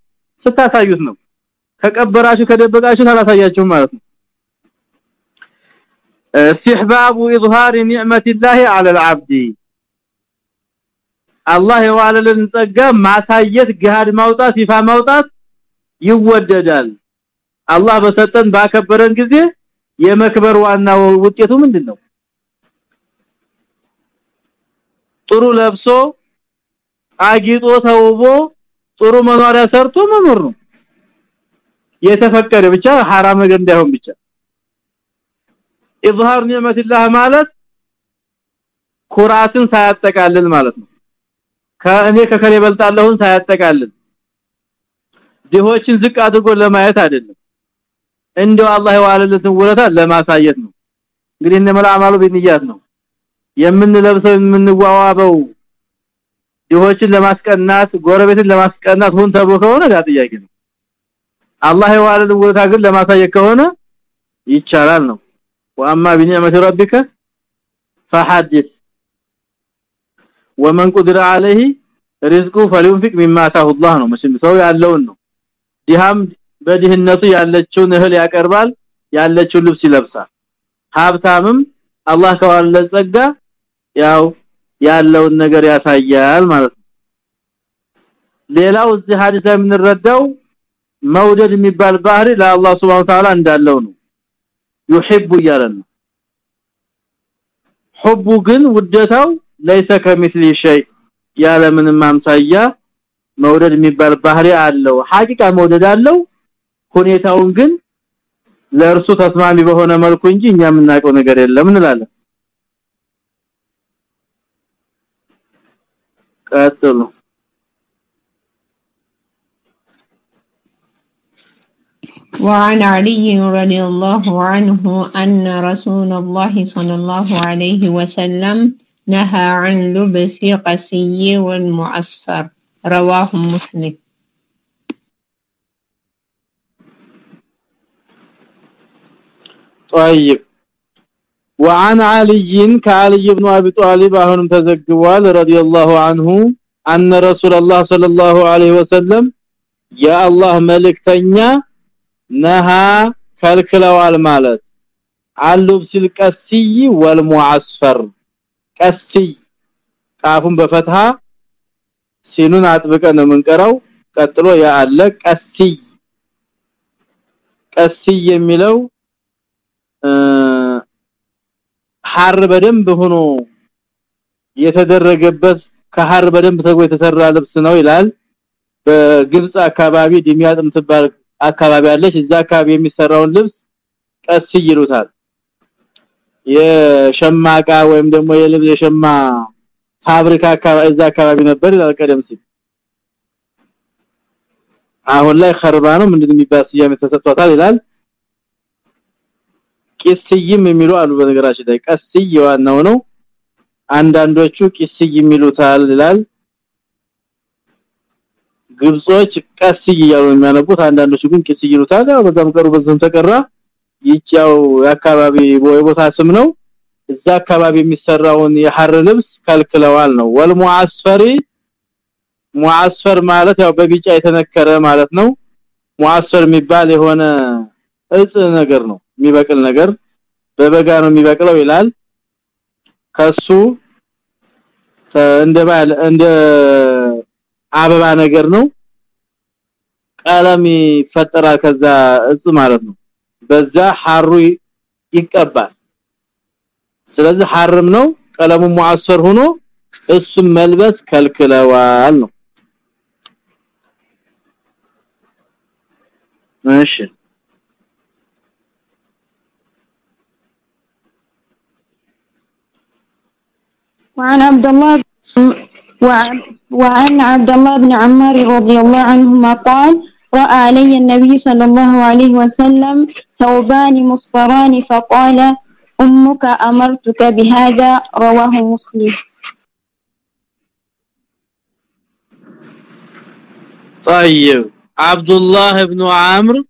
ስታሳዩት ነው። ከቀበራችሁ ከደበቃችሁ አላሳያችሁም ማለት ነው። استحباب اظهار نعمه الله على العبد الله የዋለልን ጸጋ ማሳየት ጋር ማውጣት ይፋ ማውጣት ይወደዳል። አላህ በሰጠን ባከበረን ጊዜ የመክበር ዋናው ውጤቱ ምንድነው? ጥሩ ለብሶ አጊጦ ተውቦ ጥሩ መኖሪያ ሰርቶ መኖር ነው የተፈቀደ ብቻ حرام ነገር እንዳይሆን ብቻ ኢዝሃር ኒዕመት الله ማለት ኩራትን ሳያጠቃልል ማለት ነው ከእኔ ከከሌ በልጣለሁን ሳያጠቃልል ድሆችን ዝቅ አድርጎ ለማየት አይደለም እንደው አላህ የዋለለትን ውለታ ለማሳየት ነው እንግዲህ እነመላ አማሉ ቢንያት ነው የምንለብሰው የምንዋዋበው ድሆችን ለማስቀናት ጎረቤትን ለማስቀናት ሁን ተብሎ ከሆነ ያ ጥያቄ ነው አላህ የዋለልን ውለታ ግን ለማሳየት ከሆነ ይቻላል ነው ወአማ ቢኒዕመቲ ረቢከ فحدث ومن قدر عليه رزقه فلينفق مما آتاه الله ነው መቼም ሰው ያለውን ነው ዲሃም በዲህነቱ ያለችውን እህል ያቀርባል ያለችውን ልብስ ይለብሳል ሀብታምም አላህ ከዋለ ጸጋ ያው ያለውን ነገር ያሳያል ማለት ነው ሌላው እዚህ ሐዲስ ላይ የምንረዳው መውደድ የሚባል ባህሪ ለአላህ Subhanahu Ta'ala እንዳለው ነው يحب ይያለን ሁቡ ግን ውደታው ليس كمثل شيء ያለ ምንም ማምሳያ መውደድ የሚባል ባህሪ አለው ሐቂቃ መውደድ አለው ሁኔታውን ግን ለእርሱ ተስማሚ በሆነ መልኩ እንጂ እኛ የምናውቀው ነገር የለም እንላለን قاتل. وعن علي رضي الله عنه أن رسول الله صلى الله عليه وسلم نهى عن لبس قسي والمعصفر. رواه مسلم. طيب. وعن علي كعلي بن ابي طالب አሁንም ተዘግቧል رضي الله عنه ان رسول الله صلى الله عليه وسلم يا الله መልእክተኛ ነሃ ከልክለዋል ማለት አሉብስ القسي والمعصفر ቀስይ ጣፉን በፈትሃ ሲኑን አጥብቀን ነው የምንቀራው ቀጥሎ ያ አለ ቀስይ ቀስይ የሚለው ሐር በደንብ ሆኖ የተደረገበት ከሐር በደንብ ተጎ የተሰራ ልብስ ነው ይላል። በግብጽ አካባቢ ዲሚያጥ ምትባል አካባቢ አለች። እዛ አካባቢ የሚሰራውን ልብስ ቀስይ ይሉታል። የሸማቃ ወይም ደግሞ የልብስ የሸማ ፋብሪካ አካባቢ እዛ አካባቢ ነበር ይላል ቀደም ሲል። አሁን ላይ خرባ ነው ምንድነው የሚባል ስያሜ ተሰጥቷታል ይላል ቂስይም የሚሉ አሉ በነገራችን ላይ። ቀስይ ዋናው ነው። አንዳንዶቹ ቂስይ የሚሉታል ይላል። ግብጾች ቀስይ እያሉ የሚያነቡት። አንዳንዶቹ ግን ቂስይ ይሉታል። ያው በዛም ቀሩ በዛም ተቀራ። ይቻው የአካባቢ ቦታ ስም ነው። እዛ አካባቢ የሚሰራውን የሐር ልብስ ከልክለዋል ነው። ወልሙአስፈሪ ሙአስፈር ማለት ያው በቢጫ የተነከረ ማለት ነው። ሙአስፈር የሚባል የሆነ እጽ ነገር ነው የሚበቅል ነገር በበጋ ነው የሚበቅለው ይላል። ከሱ እንደ እንደ አበባ ነገር ነው። ቀለም ይፈጠራል ከዛ እጽ ማለት ነው። በዛ ሐሩ ይቀባል። ስለዚህ ሐርም ነው ቀለሙ ሙአሰር ሆኖ እሱም መልበስ ከልክለዋል ነው። እሺ وعن عبد الله وعن عبد الله بن عمار رضي الله عنهما قال رأى علي النبي صلى الله عليه وسلم ثوبان مصفران فقال أمك أمرتك بهذا رواه مسلم طيب عبد الله بن عمرو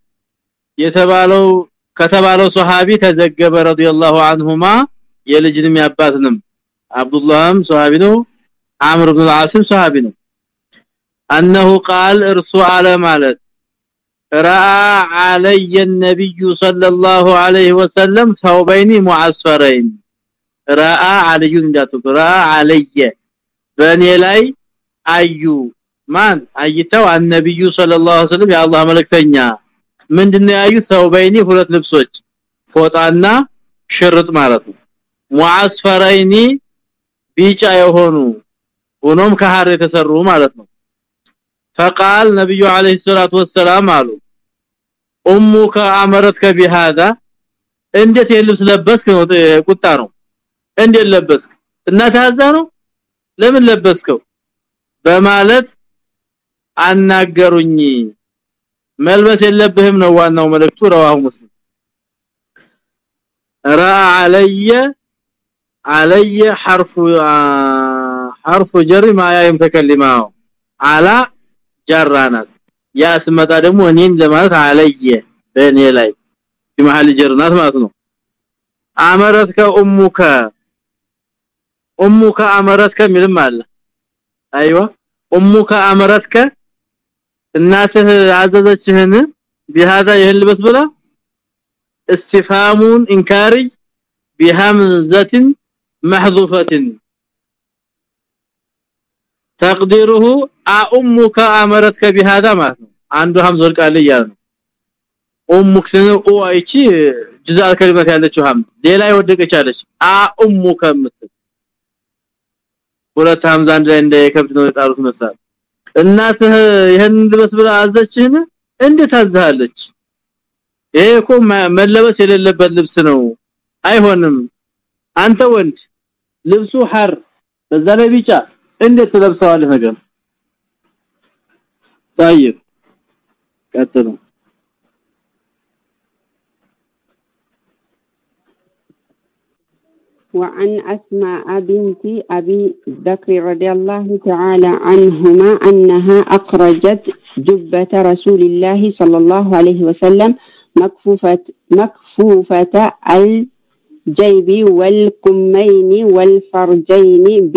የተባለው ከተባለው ሱሐቢ ተዘገበ ረዲየላሁ عنهما የልጅንም ያባትንም አብዱላህም ሷሃቢ ነው አምር ኢብኑ አልዓስም ሷሃቢ ነው انه قال ارسو على ማለት راى علي النبي صلى الله عليه وسلم ثوبين معصفرين راى علي እንዳትሉ راى علي በእኔ ላይ አዩ ማን አይተው አንነብዩ ሰለላሁ ዐለይሂ ወሰለም የአላህ መልእክተኛ ምንድነው ያዩ ثوبين ሁለት ልብሶች ፎጣና ሽርጥ ማለት ነው ሙአስፈራይኒ ቢጫ የሆኑ ሆኖም ከሐር የተሰሩ ማለት ነው فقال ነብዩ አለይሂ ሰላቱ ወሰላም አሉ ኡሙከ አመረትከ بهذا እንዴት የልብስ ለበስክ ነው ቁጣ ነው እንዴት ለበስክ እናት ያዛ ነው ለምን ለበስከው በማለት አናገሩኝ መልበስ የለብህም ነው ዋናው መልእክቱ ረዋሁ ሙስሊም را علي علي حرف حرف جر ما يمتكلمه على جرانات ያ ስመጣ ደግሞ እኔን ለማለት አለየ በእኔ ላይ በመሐል ጀርናት ማለት ነው አመረትከ ኡሙከ ኡሙከ አመረትከ ሚልም አለ አይዋ ኡሙከ አመረትከ እናትህ አዘዘችህን بهذا يهلبس ብላ استفهام انكاري بهمزه محذوفه تقديره امك امرتك بهذا ማለት ነው አንዱ ሀምዝ ወልቃል ይያል ነው ኡሙክ ኦ አይቺ ጅዛል ከልመት ያለችው ሀምዝ ሌላ ይወደቀች አለች አ ኡሙከ ምትል ሁለት ሀምዝ አንድ ላይ እንደ የከብት ነው የጣሉት መሳል እናትህ ይሄን ልበስ ብላ አዘችህን እንዴት አዛለች ይሄ እኮ መለበስ የሌለበት ልብስ ነው አይሆንም አንተ ወንድ ልብሱ ሐር በዛ ላይ ቢጫ እንዴት ትለብሰዋለህ ነገር طيب ቀጥሉ وعن أسماء بنت أبي بكر رضي الله تعالى عنهما أنها أخرجت جبة رسول الله صلى الله عليه وسلم مكفوفة مكفوفة الجيب والكمين والفرجين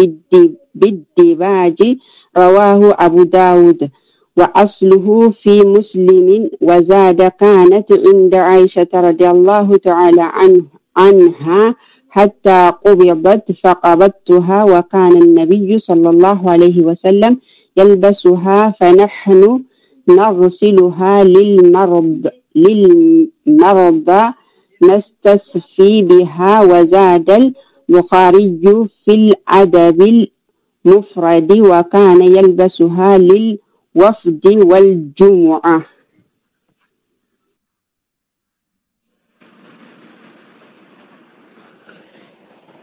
بالدباج رواه أبو داود. وأصله في مسلم وزاد كانت عند عائشة رضي الله تعالى عنه عنها حتى قبضت فقبضتها وكان النبي صلى الله عليه وسلم يلبسها فنحن نغسلها للمرض للمرضى نستثفي بها وزاد البخاري في الأدب المفرد وكان يلبسها للوفد والجمعة.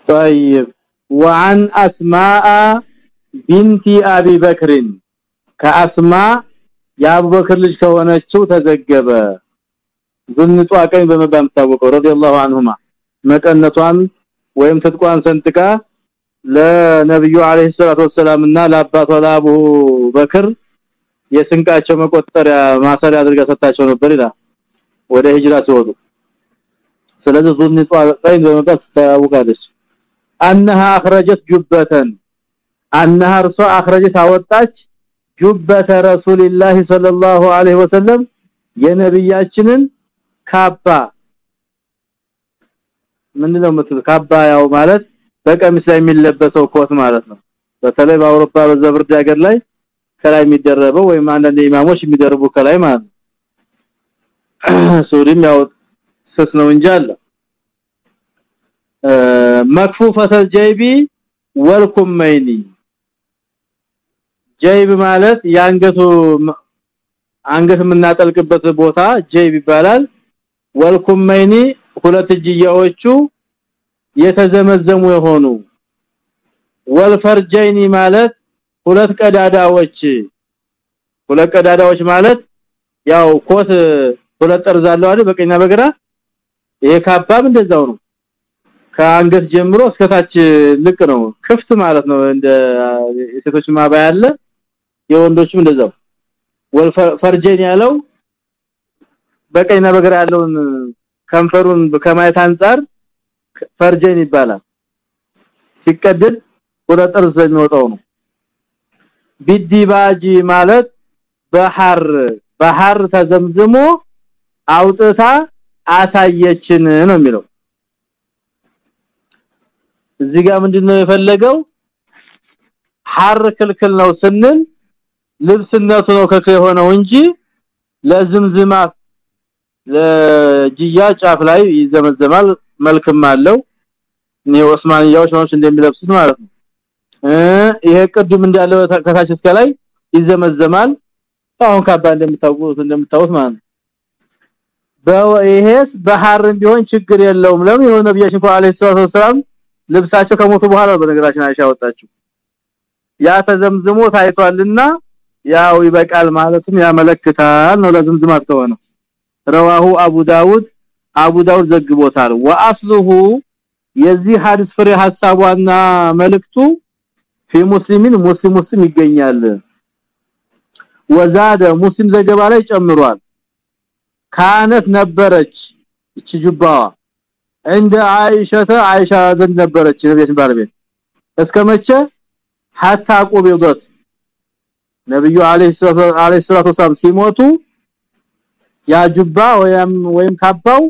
طيب. وعن أسماء بنت أبي بكر. كأسماء يا أبو بكر لج كونتشو تزجبه ዝንጧ ቀኝ በመባል ታወቀው ረዲየላሁ ዐንሁማ መቀነቷን ወይም ትጥቋን ሰንጥቃ ለነብዩ አለይሂ ሰላቱ ወሰላምና ለአባቷ ለአቡ በክር የስንቃቸው መቆጠሪያ ማሰሪያ አድርጋ ሰጣቸው ነበር ይላል ወደ ሂጅራ ሲወጡ ስለዚህ ዝንጧ ቀኝ በመባል ታወቃለች انها اخرجت جبة انها እርሷ اخرجت አወጣች ጁበተ ረሱልላህ ሰለላሁ ዐለይሂ ወሰለም የነብያችንን ካባ። ምንድነው የምትሉ? ካባ ያው ማለት በቀሚስ ላይ የሚለበሰው ኮት ማለት ነው። በተለይ በአውሮፓ በዘብርድ ሀገር ላይ ከላይ የሚደረበው ወይም አንዳንድ ኢማሞች የሚደርቡ ከላይ ማለት ነው። [CLEARS THROAT] ሱሪም ያው ስስ ነው እንጂ አለ። [CLEARS THROAT] መክፉፈተ ጀይቢ ወልኩመይኒ ጀይብ ማለት ያንገቱ አንገት የምናጠልቅበት ቦታ ጀይብ ይባላል ወልኩመይኒ ሁለት እጅያዎቹ የተዘመዘሙ የሆኑ። ወልፈርጀይኒ ማለት ሁለት ቀዳዳዎች። ሁለት ቀዳዳዎች ማለት ያው ኮት ሁለት ጠርዝ አለው አይደል? በቀኝና በግራ? ይሄ ካባም እንደዛው ነው። ከአንገት ጀምሮ እስከታች ልቅ ነው። ክፍት ማለት ነው። እንደ የሴቶች ማባያ አለ የወንዶችም እንደዛው። ወልፈርጀን ያለው በቀኝና በግራ ያለውን ከንፈሩን ከማየት አንፃር ፈርጀን ይባላል። ሲቀደድ ወደ ጥርስ የሚወጣው ነው። ቢዲባጂ ማለት በሐር በሐር ተዘምዝሞ አውጥታ አሳየችን ነው የሚለው። እዚህ ጋር ምንድነው የፈለገው? ሐር ክልክል ነው ስንል ልብስነቱ ነው ከክል የሆነው እንጂ ለዝምዝማ ለጅያ ጫፍ ላይ ይዘመዘማል። መልክም አለው። ነው ኦስማንያዎች ማለት እንደሚለብሱት ማለት ነው። ይሄ ቅድም እንዳለው ከታች እስከ ላይ ይዘመዘማል። አሁን ካባ እንደምታውቁት እንደምታውቁት ማለት ነው። በይሄስ በሐርም ቢሆን ችግር የለውም። ለምን? የሆነ ነብያችን እኮ አለይሂ ሰላም ልብሳቸው ከሞቱ በኋላ በነገራችን አይሻ ወጣችው ያ ተዘምዝሞ ታይቷልና ያው ይበቃል ማለትም ያመለክታል ነው። ለዝምዝማት ከሆነ ረዋሁ አቡ ዳውድ። አቡ ዳውድ ዘግቦታል። ወአስሉሁ የዚህ ሐዲስ ፍሬ ሐሳቧና መልእክቱ في ሙስሊሚን ሙስሊም ሙስሊም ይገኛል። ወዛደ ሙስሊም ዘገባ ላይ ጨምሯል። ካነት ነበረች እቺ ጁባዋ እንደ አይሻተ አይሻ ዘንድ ነበረች ነብያችን ባለቤት። እስከመቼ ሐታ ቁብዶት ነብዩ አለይሂ ሰላቱ ወሰለም ሲሞቱ ያ ጁባ ወይም ወይም ካባው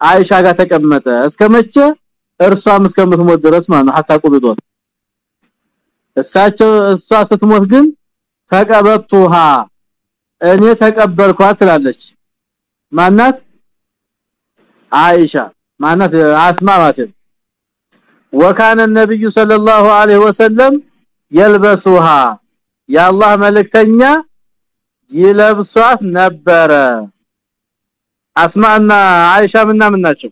አይሻ ጋር ተቀመጠ። እስከመቼ እርሷም እስከምትሞት ድረስ ማለት ነው። ቁብዶት እሳቸው እሷ ስትሞት ግን ተቀበቱሃ እኔ ተቀበልኳት ትላለች። ማናት? አይሻ። ማናት? አስማ ማለት ወካነ ነብዩ ሰለላሁ ዐለይሂ ወሰለም የልበሱሃ የአላህ መልእክተኛ ይለብሷት ነበረ። አስማና አይሻ ምና ምን ናቸው?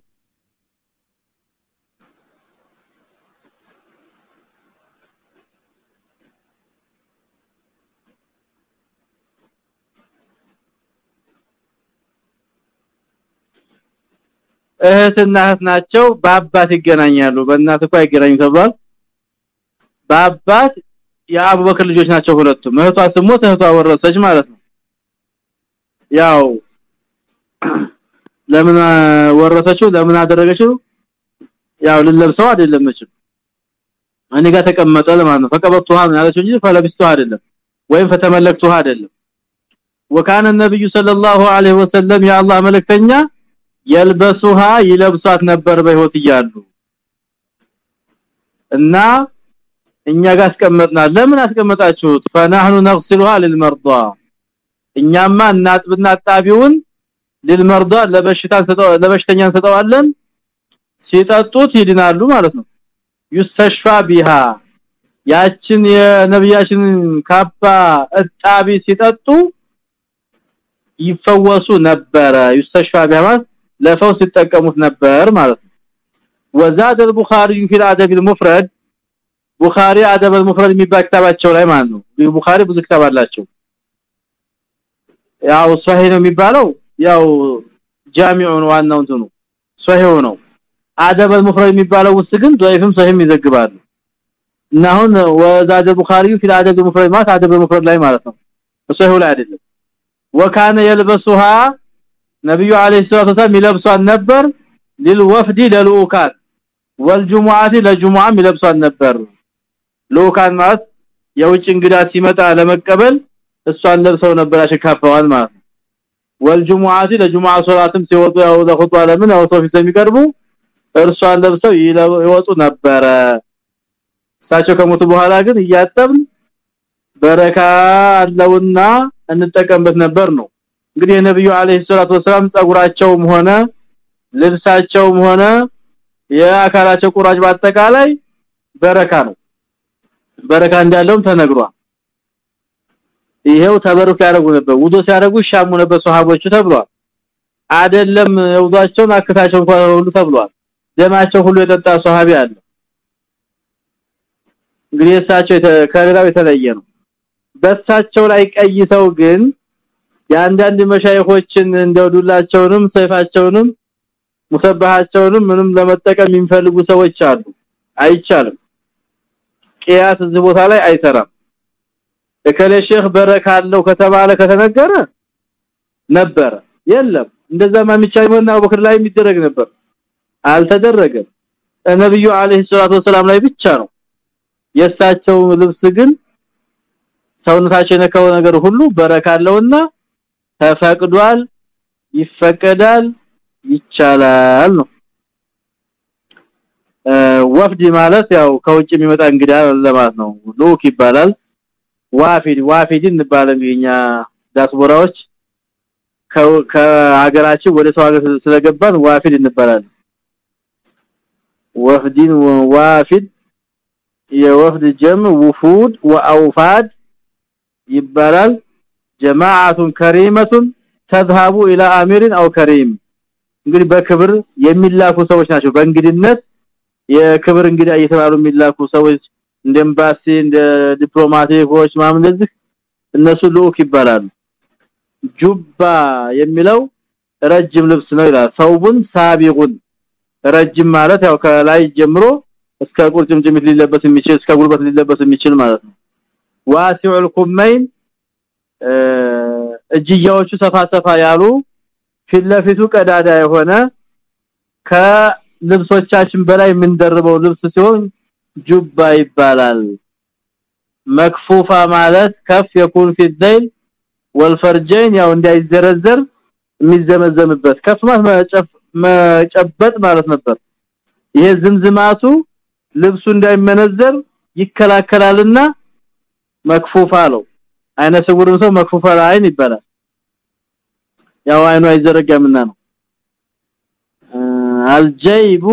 እህትና እህት ናቸው። በአባት ይገናኛሉ። በእናት እንኳን አይገናኙ ተብሏል። በአባት የአቡበክር ልጆች ናቸው ሁለቱም። እህቷ ስሞት እህቷ ወረሰች ማለት ነው ያው ለምን ወረሰችው ለምን አደረገችው ያው ልለብሰው አይደለም እቺ እኔ ጋር ተቀመጠ ለማለት ነው ፈቀበቱሃ ያለችው እንጂ ፈለብስቱሃ አይደለም ወይም ፈተመለክቱሃ አይደለም وكان النبي صلى الله عليه وسلم يا الله መልእክተኛ የልበሱሃ ይለብሷት ነበር በህይወት እያሉ እና እኛ ጋር አስቀመጥና ለምን አስቀመጣችሁት فنحن نغسلها للمرضى እኛማ እናጥብና ጣቢውን ለልመርዳ ለበሽታ ሰጠው ለበሽተኛ እንሰጠዋለን ሲጠጡት ይድናሉ ማለት ነው ይስተሽፋ ቢሃ ያችን የነብያችን ካባ እጣቢ ሲጠጡ ይፈወሱ ነበረ ይስተሽፋ ቢሃ ለፈውስ ሲጠቀሙት ነበር ማለት ነው وزاد البخاري في الادب المفرد ቡኻሪ አደብ المفرد የሚባል ክታባቸው ላይ ማለት ነው ቡኻሪ ብዙ ክታብ አላቸው ያው ሷሂህ ነው የሚባለው። ያው ጃሚዑን ዋናው እንትኑ ሷሂህ ነው። አደብ المفرد የሚባለው ውስጥ ግን ضعيفም ሷሂህም ይዘግባሉ። እና አሁን ወዛደ ቡኻሪ في الادب المفرد ማለት አደብ المفرد ላይ ማለት ነው። ሷሂህ ላይ አይደለም። وكان يلبسها ነብዩ አለይሂ ሰላቱ ወሰለም ይለብሷን ነበር። للوفد للوكات والجمعات ለጁሙዓም ይለብሷን ነበር። ሉካን ማለት የውጭ እንግዳ ሲመጣ ለመቀበል እሷን ለብሰው ነበር አሽካፋዋን ማለት ወልጁሙአቲ ለጁሙአ ሶላትም ሲወጡ ያው ለኹጥባ ለምን ያው ሰው ስለሚቀርቡ እርሷን ለብሰው ይወጡ ነበረ። እሳቸው ከሞቱ በኋላ ግን እያጠብን በረካ አለውና እንጠቀምበት ነበር ነው። እንግዲህ የነብዩ አለይሂ ሰላቱ ወሰለም ጸጉራቸውም ሆነ ልብሳቸውም ሆነ የአካላቸው ቁራጭ በአጠቃላይ በረካ ነው። በረካ እንዳለውም ተነግሯል ይሄው ተበሩክ ያደርጉ ነበር። ውዶ ሲያደርጉ ሻሙ ነበር ሱሐቦቹ ተብሏል። አይደለም ውዷቸውን አክታቸው እንኳን ሁሉ ተብሏል። ደማቸው ሁሉ የጠጣ ሱሐቢ አለ። እንግዲህ ከሌላው የተለየ ነው። በሳቸው ላይ ቀይሰው ግን የአንዳንድ መሻይኾችን እንደውዱላቸውንም ሰይፋቸውንም ሙሰባሃቸውንም ምንም ለመጠቀም የሚፈልጉ ሰዎች አሉ። አይቻልም። ቂያስ እዚህ ቦታ ላይ አይሰራም እከለ ሼክ በረካ አለው ከተባለ ከተነገረ ነበር። የለም። እንደዛ ማሚቻይ ወና አቡበክር ላይ የሚደረግ ነበር። አልተደረገም። ነብዩ አለይሂ ሰላቱ ወሰለም ላይ ብቻ ነው። የሳቸው ልብስ ግን ሰውነታቸው የነካው ነገር ሁሉ በረካለውና ተፈቅዷል ይፈቀዳል ይቻላል ነው። وفد ማለት ያው ከውጭ የሚመጣ እንግዳ ለማለት ነው። ልኡክ ይባላል ዋፊድ ዋፊድ እንባለም የኛ ዳስቦራዎች ከሀገራችን ወደ ሰው ሀገር ስለገባን ዋፊድ እንባላለን። ወፍዲን ዋፊድ የወፍድ ጀም ውፉድ ወአውፋድ ይባላል። ጀማዓቱን ከሪመቱን ተذهب الى امير او كريم እንግዲህ በክብር የሚላኩ ሰዎች ናቸው። በእንግድነት የክብር እንግዳ እየተባሉ የሚላኩ ሰዎች እንደ ኤምባሲ እንደ ዲፕሎማቲኮች ማም እነሱ ልኡክ ይባላሉ። جبة የሚለው ረጅም ልብስ ነው ይላል። ثوب سابغ። ረጅም ማለት ያው ከላይ ጀምሮ እስከ ቁርጭምጭሚት ሊለበስ የሚችል እስከ ጉልበት ሊለበስ የሚችል ማለት ነው። واسع الكمين እጅያዎቹ ሰፋ ሰፋ ያሉ ፊትለፊቱ ቀዳዳ የሆነ ከልብሶቻችን በላይ የምንደርበው ልብስ ሲሆን ጁባ ይባላል። መክፉፋ ማለት ከፍ የኩን ፊት ዘይል ወልፈርጀን ያው እንዳይዘረዘር የሚዘመዘምበት ከፍ ማለት መጨበጥ ማለት ነበር። ይሄ ዝምዝማቱ ልብሱ እንዳይመነዘር ይከላከላልና መክፉፋ ነው። አይነ ስውርም ሰው መክፉፋ አይን ይባላል። ያው አይኑ አይዘረጋምና ነው። አልጀይቡ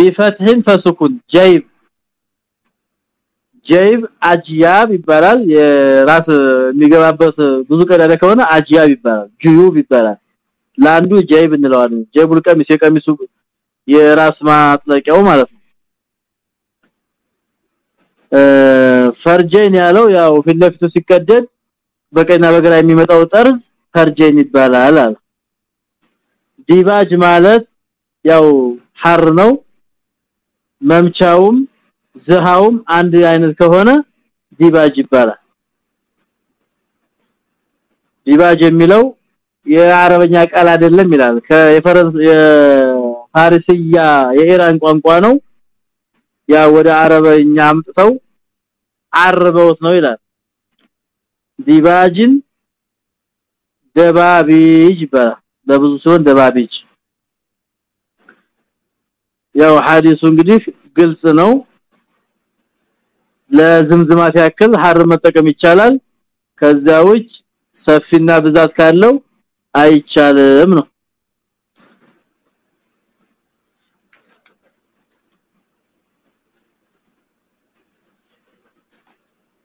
ቢፈትህን ፈስኩን ጀይብ ጀይብ አጅያብ ይባላል። የራስ የሚገባበት ብዙ ቀዳዳ ከሆነ አጅያብ ይባላል። ጁዩብ ይባላል። ለአንዱ ጀይብ እንለዋለን። ጀይቡል ቀሚስ የቀሚሱ የራስ ማጥለቂያው ማለት ነው። فرجين ያለው ያው ፊትለፊቱ ሲቀደድ በቀኝና በግራ የሚመጣው ጠርዝ فرجين ይባላል ديباج ማለት ያው ሐር ነው መምቻውም ዝሃውም አንድ አይነት ከሆነ ديباج ይባላል። ديباج የሚለው የአረበኛ ቃል አይደለም ይላል። ከየፈረንስ የፋሪስያ የኢራን ቋንቋ ነው። ያ ወደ አረበኛ አምጥተው አርበውት ነው ይላል። ዲባጅን ደባቢጅ ይባላል። ለብዙ ሲሆን ደባቢጅ ያው ሐዲሱ እንግዲህ ግልጽ ነው። ለዝምዝማት ያክል ሐር መጠቀም ይቻላል። ከዛ ውጭ ሰፊና ብዛት ካለው አይቻልም ነው